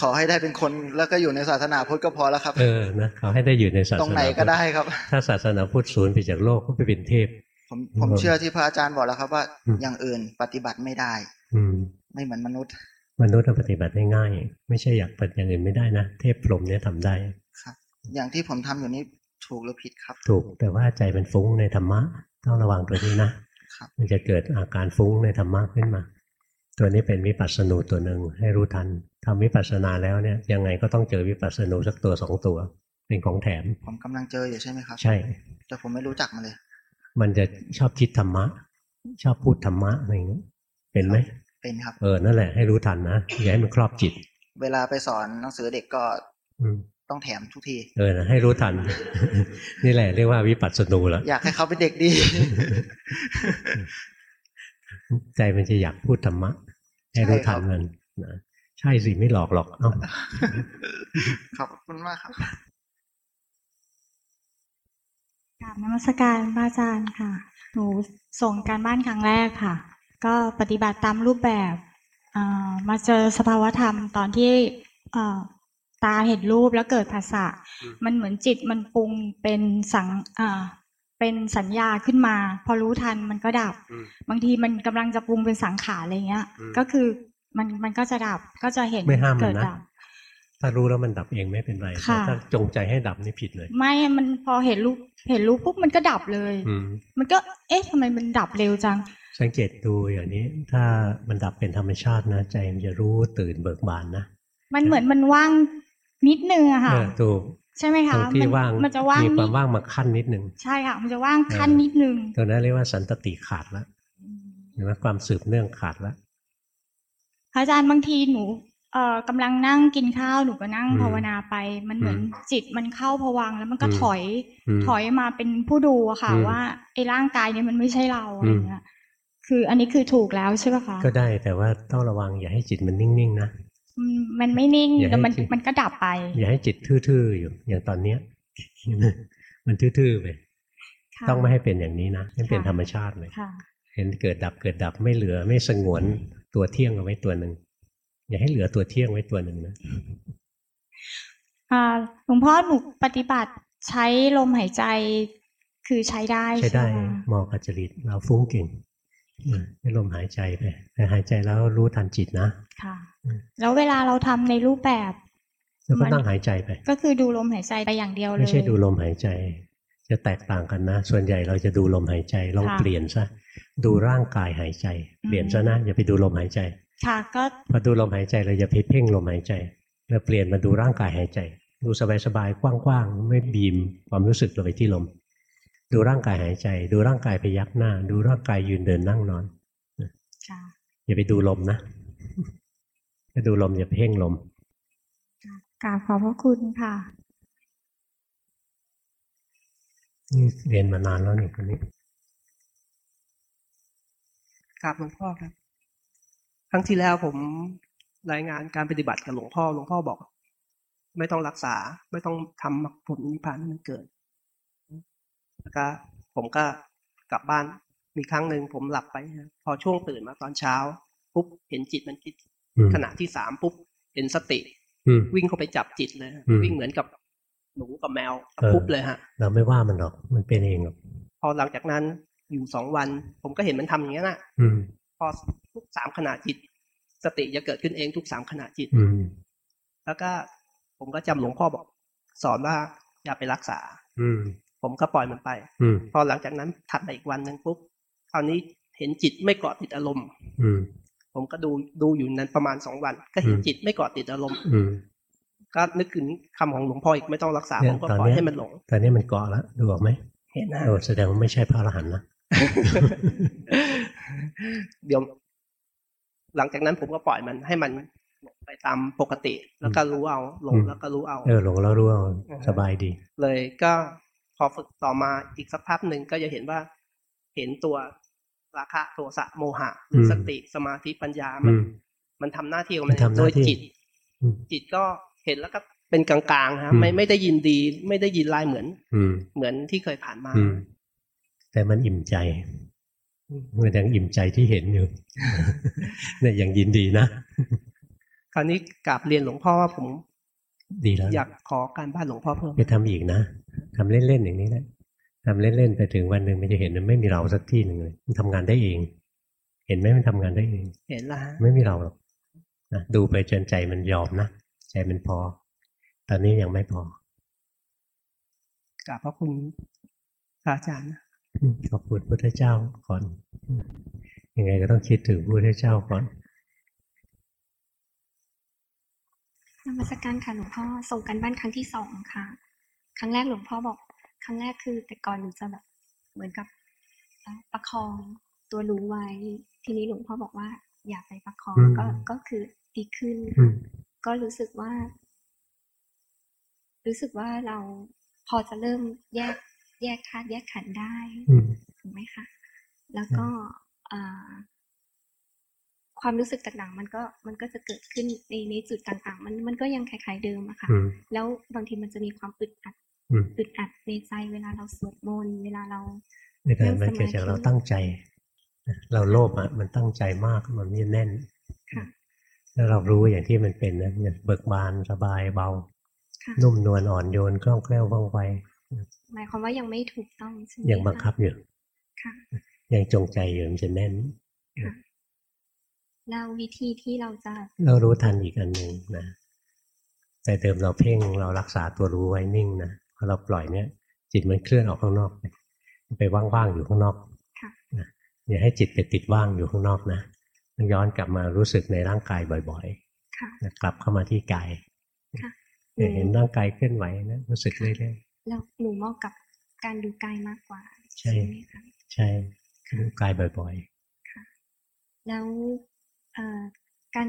ขอให้ได้เป็นคนแล้วก็อยู่ในศาสนาพุทธก็พอแล้วครับ เออนะเขาให้ได้อยู่ในศาสนาตรงไหนก็ได้ครับ ถ้าศาสนาพุทธศูนย์ไปจากโลกก็ไปเป็นเทพ ผมผมเชื่อที่พระอาจารย์บอกแล้วครับว่าอืมอย่างอื่นปฏิบัติไม่ได้ อืม ไม่เหมือนมนุษย์ มนุษย์ปฏิบัติได้ง่าย ไม่ใช่อยากปฏิบัติอย่างอื่นไม่ได้นะเทพพรหมเนี่ยทำได้ครับ อย่างที่ผมทำอยู่นี้ถูกหรือผิดครับ ถูกแต่ว่าใจมันฟุ้งในธรรมะต้องระวังตัวนี้นะครับมันจะเกิดอาการฟุ้งในธรรมะขึ้นมา ตัวนี้เป็นวิปัสสนูตัวหนึ่งให้รู้ทันทำวิปัสสนาแล้วเนี่ยยังไงก็ต้องเจอวิปัสสนูสักตัวสองตัว เป็นของแถม ผมกำลังเจออยู่ใช่ไหมครับ ใช่ แต่ผมไม่รู้จักมันเลย มันจะชอบคิดธรรมะ ชอบพูดธรรมะอะไรอย่างเงี้ยเป็นไหมเป็นครับเออนั่นแหละให้รู้ทันนะอย่าให้มันครอบจิต เวลาไปสอนหนังสือเด็กก็อืมต้องแถมทุกที เออนะให้รู้ทัน นี่แหละเรียกว่าวิปัสสนูแล้วอยากให้เขาเป็นเด็กดี ใจมันจะอยากพูดธรรมะให้รู้ทันมันนะใช่สิไม่หลอกหรอกเอ้าขอบคุณมากครับกราบนมัสการพระอาจารย์ค่ะ หนูส่งการบ้านครั้งแรกค่ะ ก็ปฏิบัติตามรูปแบบเอ่อมาเจอสภาวธรรมตอนที่เอ่อตาเห็นรูปแล้วเกิดภาษะมันเหมือนจิตมันปรุงเป็นสัง เอ่อเป็นสัญญาขึ้นมา พอรู้ทันมันก็ดับ บางทีมันกำลังจะปรุงเป็นสังขารอะไรเงี้ยอืมก็คือมันมันก็จะดับก็จะเห็นไม่ห้ามมันนะเกิดดับถ้ารู้แล้วมันดับเองไม่เป็นไรแต่ค่ะถ้าจงใจให้ดับนี่ผิดเลย ไม่มันพอเห็นรูปเห็นรูปปุ๊บมันก็ดับเลยอืมมันก็เอ๊ะทำไมมันดับเร็วจัง สังเกตดูอย่างนี้ ถ้ามันดับเป็นธรรมชาตินะใจมันจะรู้ตื่นเบิกบานนะมันเหมือนมันว่างนิดนึงอะค่ะเออถูก ใช่ไหมตคะรงที่มันว่างมันจะว่างมีความนิดว่างมาขั้นนิดหนึ่งใช่ค่ะมันจะว่างขั้นเออนิดนึงตรงนั้นเรียกว่าสันตติขาดแล้วเห็นไหมความสืบเนื่องขาดแล้วพระอาจารย์บางทีหนูเอ่อกำลังนั่งกินข้าวหนูก็นั่งอืมภาวนาไป มันเหมือนอืมจิตมันเข้าผวังค์แล้วมันก็อืมถอยอืมถอยมาเป็นผู้ดูอะค่ะอืมว่าไอ้ร่างกายเนี่ยมันไม่ใช่เราอะไรอืมเงี้ยคืออันนี้คือถูกแล้วใช่ปะคะก็ได้แต่ว่าต้องระวังอย่าให้จิตมันนิ่งๆนะอื มมันไม่นิ่งอย่าให้แต่มันจิตมันก็ดับไป อย่าให้จิตทื่อๆอยู่ อย่างตอนเนี้ย มันทื่อๆไปค่ะต้องไม่ให้เป็นอย่างนี้นะให้เป็นค่ะธรรมชาติเลยค่ะเห็นเกิดดับเกิดดับไม่เหลือไม่สงวนตัวเที่ยงเอาไว้ตัวหนึ่งอย่าให้เหลือตัวเที่ยงไว้ตัวหนึ่งนะอ่าหลวงพ่อหนูปฏิบัติใช้ลมหายใจคือใช้ได้ใช้ได้หมคะเหมอกับจริตเราฟุ้งเก่งอืมให้ลมหายใจไปแต่หายใจแล้วรู้ทันจิตนะค่ะอืม แล้วเวลาเราทำในรูปแบบแล้วก็มันนั่งหายใจไป ก็คือดูลมหายใจไปอย่างเดียวเลย ไม่ใช่ดูลมหายใจ จะแตกต่างกันนะ ส่วนใหญ่เราจะดูลมหายใจลองค่ะเปลี่ยนซะดูร่างกายหายใจ เปลี่ยนซะนะอย่าไปดูลมหายใจ ค่ะก็พอดูลมหายใจเราอย่าไปเพ่งลมหายใจเราเปลี่ยนมาดูร่างกายหายใจ ดูสบายๆกว้างๆไม่บีมความรู้สึกเราไปที่ลม ดูร่างกายหายใจ ดูร่างกายพยักหน้า ดูร่างกายยืนเดินนั่งนอนค่ะอย่าไปดูลมนะ ถ้าดูลมอย่าไปเพ่งลมกราบขอบพระคุณค่ะ นี่เรียนมานานแล้วนี่คนนี้กราบหลวงพ่อครับ ครั้งที่แล้วผมรายงานการปฏิบัติกับหลวงพ่อ หลวงพ่อบอก ไม่ต้องรักษา ไม่ต้องทำมรรคผลนิพพานให้มันเกิด แล้วก็ผมก็กลับบ้านมีครั้งหนึ่งผมหลับไปนะพอช่วงตื่นมาตอนเช้าปุ๊บเห็นจิตมันคิดอืม ขณะที่สามปุ๊บเห็นสติอืมวิ่งเข้าไปจับจิตเลยอืมวิ่งเหมือนกับหนูกับแมวตะเออคุบเลยฮะ เราไม่ว่ามันหรอกมันเป็นเองหรอกพอหลังจากนั้นอยู่สองวัน ผมก็เห็นมันทำอย่างนี้นะพอทุกสามขณะจิต สติจะเกิดขึ้นเองทุกสามขณะจิตแล้วก็ผมก็จำหลวงพ่อบอก สอนว่าอย่าไปรักษา อืผมก็ปล่อยมันไปพอหลังจากนั้นถัดไปอีกวันหนึ่งปุ๊บคราวนี้เห็นจิตไม่เกาะติดอารมณ์ ผมก็ดูดูอยู่นั้นประมาณสองวัน ก็เห็นจิตไม่เกาะติดอารมณ์ก็นึกถึงคำของหลวงพ่ออีกไม่ต้องรักษาผมก็ปล่อยให้มันหลงตอนนี้มันเกาะแล้วดูออกไหมเห็นนะแสดงว่าไม่ใช่พระอรหันต์นะเดี๋ยวหลังจากนั้นผมก็ปล่อยมันให้มันไปตามปกติ แล้วก็รู้เอาหลงแล้วก็รู้เอาเออหลงแล้วรู้เอาสบายดี เลยก็พอฝึกต่อมาอีกสักพักหนึ่งก็จะเห็นว่า เห็นตัว ราคะโทสะโมหะหรือสติสมาธิปัญญามัน มันทำหน้าที่ของมันโดยจิต จิตก็เห็นแล้วก็เป็นกลางๆครับไม่ไม่ได้ยินดี ไม่ได้ยินลายเหมือนเหมือนที่เคยผ่านมา แต่มันอิ่มใจมันยังอิ่มใจที่เห็นอยู่เนี่ยยังยินดีนะคราวนี้กลับเรียนหลวงพ่อว่าผม ดีแล้ว อยากขอการบ้านหลวงพ่อเพิ่มไปทำอีกนะทำเล่นๆอย่างนี้แหละ ทำเล่นๆไปถึงวันหนึ่งมันจะเห็นมันไม่มีเราสักที่หนึ่งเลยมันทำงานได้เอง เห็นไหมมันทำงานได้เอง เห็นละไม่มีเราหรอกนะดูไปจนใจมันยอมนะใจมันพอ ตอนนี้ยังไม่พอกราบพระคุณพระอาจารย์ขอบคุณพระเจ้าก่อน ยังไงก็ต้องคิดถึงพระเจ้าก่อนนมัสการค่ะหลวงพ่อส่งกันบ้านครั้งที่สองค่ะ ครั้งแรกหลวงพ่อบอก ครั้งแรกคือแต่ก่อนหนูจะแบบเหมือนกับประคองตัวรู้ไว้ ทีนี้หลวงพ่อบอกว่า อย่าไปประคองก็ก็คือดีขึ้น ก็รู้สึกว่า รู้สึกว่าเราพอจะเริ่มแยกแยกธาตุแยกขันได้ถูกไหมคะ แล้วก็ความรู้สึกต่างๆมันก็มันก็จะเกิดขึ้นในในจุดต่างๆ มันมันก็ยังคล้ายๆเดิมอะค่ะ แล้วบางทีมันจะมีความอึดอัด อึดอัดในใจเวลาเราสวดมนต์เวลาเราไม่ได้มันเกิดจากเราตั้งใจ เราโลภอะมันตั้งใจมากมันไม่แน่นแล้วเรารู้อย่างที่มันเป็นนะเนี่ยเบิกบานสบายเบา นุ่มนวลอ่อนโยนคล่องแคล่วว่องไวหมายความว่ายังไม่ถูกต้องใช่ไหมยังบังคับอยู่ยังจงใจอยู่มันจะแน่นแล้ววิธีที่เราจะ เรารู้ทันอีกอันหนึ่งนะแต่เดิมเราเพ่งเรารักษาตัวรู้ไว้นิ่งนะ พอเราปล่อยเนี้ยจิตมันเคลื่อนออกข้างนอก ไปว่างๆอยู่ข้างนอกนะอย่าให้จิตไปติดว่างอยู่ข้างนอกนะย้อนกลับมารู้สึกในร่างกายบ่อยๆกลับเข้ามาที่กายเห็นร่างกายเคลื่อนไหวนะรู้สึกเรื่อยๆแล้วหนูเหมาะกับการดูกายมากกว่า ใช่ไหมคะใช่ดูกายบ่อยๆแล้วการ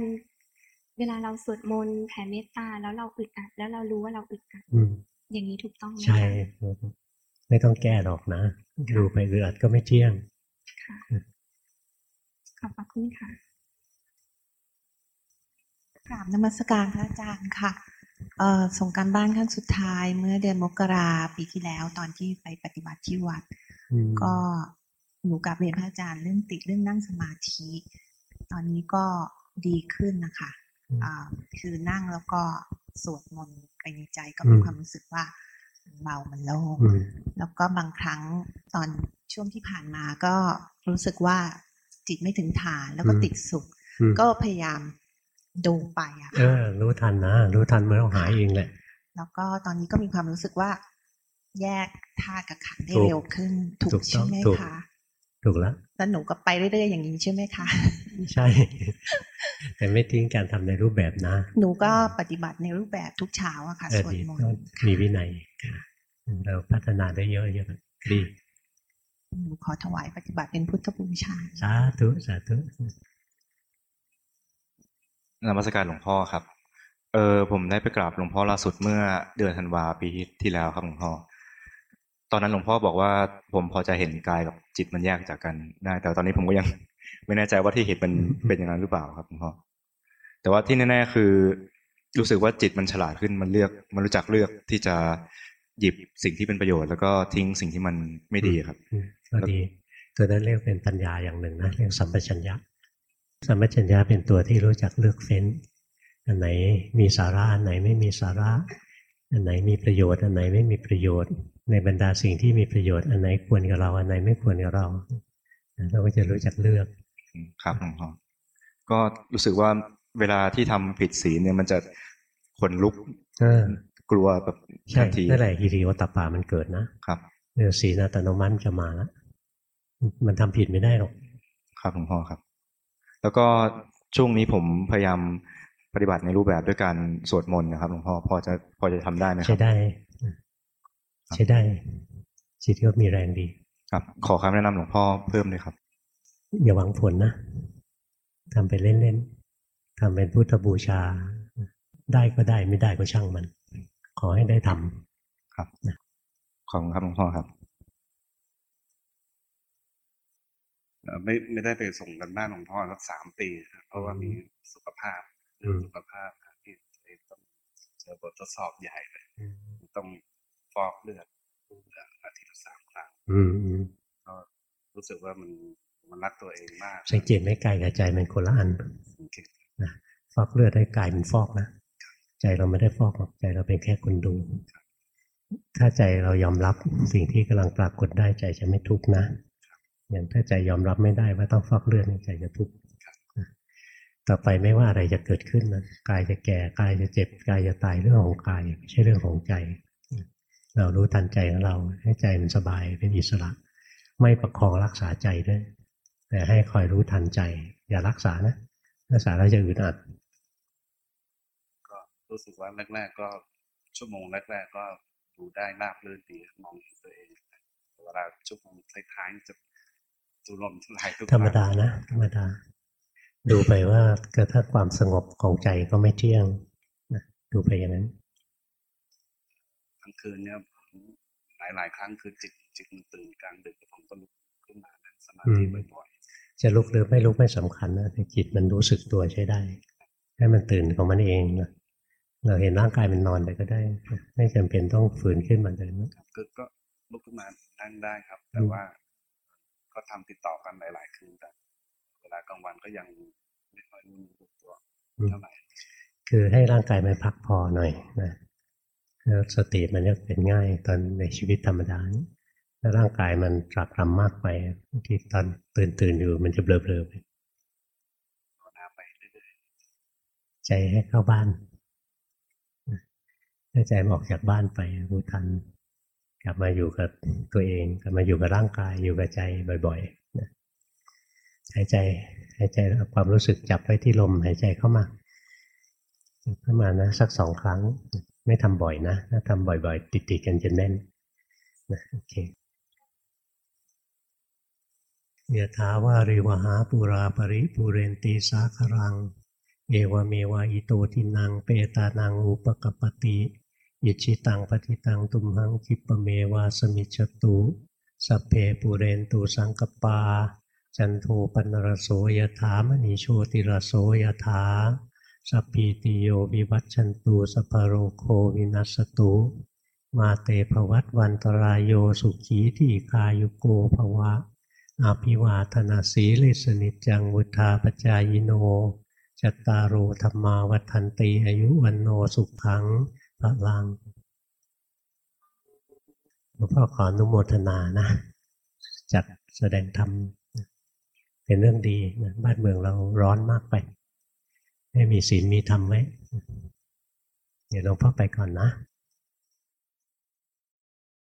เวลาเราสวดมนต์แผ่เมตตาแล้วเราอึดอัด แล้วเรารู้ว่าเราอึดอัด อย่างนี้ถูกต้องไหมใช่ ไม่ต้องแก้หรอกนะ ดูไปอึดอัดก็ไม่เที่ยงขอบคุณค่ะกราบนมัสการพระอาจารย์ค่ะเอ่อส่งการบ้านขั้นสุดท้ายเมื่อเดือนมกราปีที่แล้วตอนที่ไปปฏิบัติที่วัด ก็หนูกับเรียนพระอาจารย์เรื่องติดเรื่องนั่งสมาธิ ตอนนี้ก็ดีขึ้นนะคะะคือนั่งแล้วก็สวดมนต์ ไปในใจก็มีความรู้สึกว่าเบามันโล่งแล้วก็บางครั้งตอนช่วงที่ผ่านมาก็รู้สึกว่าจิตไม่ถึงฐานแล้วก็ติดสุข ก็พยายามดูไปอะเออ รู้ทันนะ รู้ทันมันต้องหายเองแหละ แล้วก็ตอนนี้ก็มีความรู้สึกว่า แยกธาตุกับขันได้เร็วขึ้น ถูกใช่ไหมคะ ถูกแล้วแล้วหนูก็ไปเรื่อยๆอย่างนี้ใช่ไหมคะ ใช่ แต่ไม่ทิ้งการทำในรูปแบบนะ หนูก็ปฏิบัติในรูปแบบทุกเช้าอะค่ะสวดมนต์มีวินัยเราพัฒนาได้เยอะเยอะดีหนูขอถวายปฏิบัติเป็นพุทธบูชา สาธุสาธุนมัสการหลวงพ่อครับ เออผมได้ไปกราบหลวงพ่อล่าสุดเมื่อเดือนธันวาปีที่แล้วครับหลวงพ่อ ตอนนั้นหลวงพ่อบอกว่าผมพอจะเห็นกายกับจิตมันแยกจากกันได้ แต่ตอนนี้ผมก็ยัง ไม่แน่ใจว่าที่เห็นมันเป็นอย่างนั้นหรือเปล่าครับหลวงพ่อแต่ว่าที่แน่ๆคือ รู้สึกว่าจิตมันฉลาดขึ้นมันเลือก มันรู้จักเลือกที่จะหยิบสิ่งที่เป็นประโยชน์ แล้วก็ทิ้งสิ่งที่มันไม่ดีครับก็ดีตัวนั้นเรียกเป็นปัญญาอย่างหนึ่งนะเรียกสัมปชัญญะสัมปชัญญะเป็นตัวที่รู้จักเลือกเฟ้นอันไหนมีสาระอันไหนไม่มีสาระ อันไหนมีประโยชน์ อันไหนไม่มีประโยชน์ ในบรรดาสิ่งที่มีประโยชน์อันไหนควรกับเรา อันไหนไม่ควรกับเรา เราก็จะรู้จักเลือกครับหลวงพ่อก็รู้สึกว่าเวลาที่ทำผิดศีลเนี่ยมันจะขนลุกกลัวแบบทันทีนั่นแหละฮิริโอตปามันเกิดนะครับเดี๋ยวศีลอัตโนมัติจะมาแล้วมันทำผิดไม่ได้หรอก ครับหลวงพ่อครับ แล้วก็ช่วงนี้ผมพยายามปฏิบัติในรูปแบบด้วยการสวดมนต์นะครับหลวงพ่อพอจะพอจะทำได้ไหมครับใช่ได้ ใช่ได้จิตก็มีแรงดี ครับ ขอคำแนะนำหลวงพ่อเพิ่มเลยครับ อย่าหวังผลนะทำไปเล่นๆทำเป็นพุทธบูชา ได้ก็ได้ไม่ได้ก็ช่างมัน ขอให้ได้ทำครับขอบคุณครับหลวงพ่อครับไม่ไม่ได้ไปส่งกันบ้านหลวงพ่อสักสามปีเพราะว่ามีสุขภาพเรื่องสุขภาพที่ต้องเจอบททดสอบใหญ่เลย ต้องฟอกเลือดอาทิตย์ละสามครั้งก็รู้สึกว่ามันมันรักตัวเองมาก สังเกตไหมกายกับใจมันคนละอันนะฟอกเลือดให้กายมันฟอกนะใจเราไม่ได้ฟอกหรอกใจเราเป็นแค่คนดู ถ้าใจเรายอมรับสิ่งที่กำลังปรากฏได้ใจจะไม่ทุกข์นะอย่างถ้าใจยอมรับไม่ได้ว่าต้องฟอกเลือดใจจะทุกข์ต่อไปไม่ว่าอะไรจะเกิดขึ้นนะกายจะแก่กายจะเจ็บกายจะตายเรื่องของกายไม่ใช่เรื่องของใจ เรารู้ทันใจของเราให้ใจมันสบายเป็นอิสระ ไม่ประคองรักษาใจด้วย แต่ให้คอยรู้ทันใจ อย่ารักษานะรักษาแล้วจะอึดอัด ก็รู้สึกว่าแรกๆก็ชั่วโมงแรกๆก็ดูได้ราบรื่นดีมองตัวเองเวลาชั่วโมงท้ายๆจะทุรนทุรายทุกธรรมดานะธรรมดา ดูไปว่ากระทั่งความสงบของใจก็ไม่เที่ยงนะดูไปอย่างนั้นก ลางคืนเนี่ยหลายหลายครั้งคือจิตจิตมันตื่นกลางดึกผมก็ลุกขึ้นมานั่งสมาธิบ่อยๆจะลุกหรือไม่ลุกไม่สำคัญนะแต่จิตมันรู้สึกตัวใช้ได้ให้มันตื่นของมันเองนะเราเห็นร่างกายมันนอนไปก็ได้ ไม่จำเป็นต้องฝืนขึ้นมาเลยนะคือก็ลุกขึ้นมานั่งได้ครับ แต่ว่า ก็ทำติดต่อกันหลาย ๆ คืนแต่เวลากลางวันก็ยังไม่ค่อยรู้ตัวเท่าไหร่คือให้ร่างกายมันพักพอหน่อยนะแล้ว สติมันจะเป็นง่ายตอนในชีวิตธรรมดาถ้าร่างกายมันตรักรำมากไปที่ตอนตื่นตื่นอยู่มันจะเบลอๆไปใจให้เข้าบ้านถ้าใจออกจากบ้านไปรู้ทัน กลับมาอยู่กับตัวเองกลับมาอยู่กับร่างกายอยู่กับใจบ่อยๆนะหายใจหายใจความรู้สึกจับไว้ที่ลมหายใจเข้ามาเข้ามานะสักสองครั้ง ไม่ทำบ่อยนะ ถ้าทำบ่อย ๆ ติดๆกันจะแน่นนะโอเคยะถาวาริวหาปุราปริปุเรนตีสาครัง เอวเมวะอิโตทินังเปตานังอุปกปติอิชิตังปฏิตังตุมหังคิปเมวาสมิจตุสัพเพปุเรนตุสังกปา จันโทปนรโสยถามณีโชติรโสยถา สัพพีติโยวิวัตชันตุสัพโรโควินัสตุ มาเตภวัตวันตรายโยสุขีที่คายุโกภวะอาภิวาธนาสีลิสนิจังวุธาปจายโนจัตตารโอธรรมาวัฏันตีอายุวันโนสุขังพระลังหลวงพ่อขออนุโมทนานะ จัดแสดงธรรมเป็นเรื่องดีนะบ้านเมืองเราร้อนมากไป ให้มีศีลมีธรรมไว้เดี๋ยวหลวงพ่อไปก่อนนะ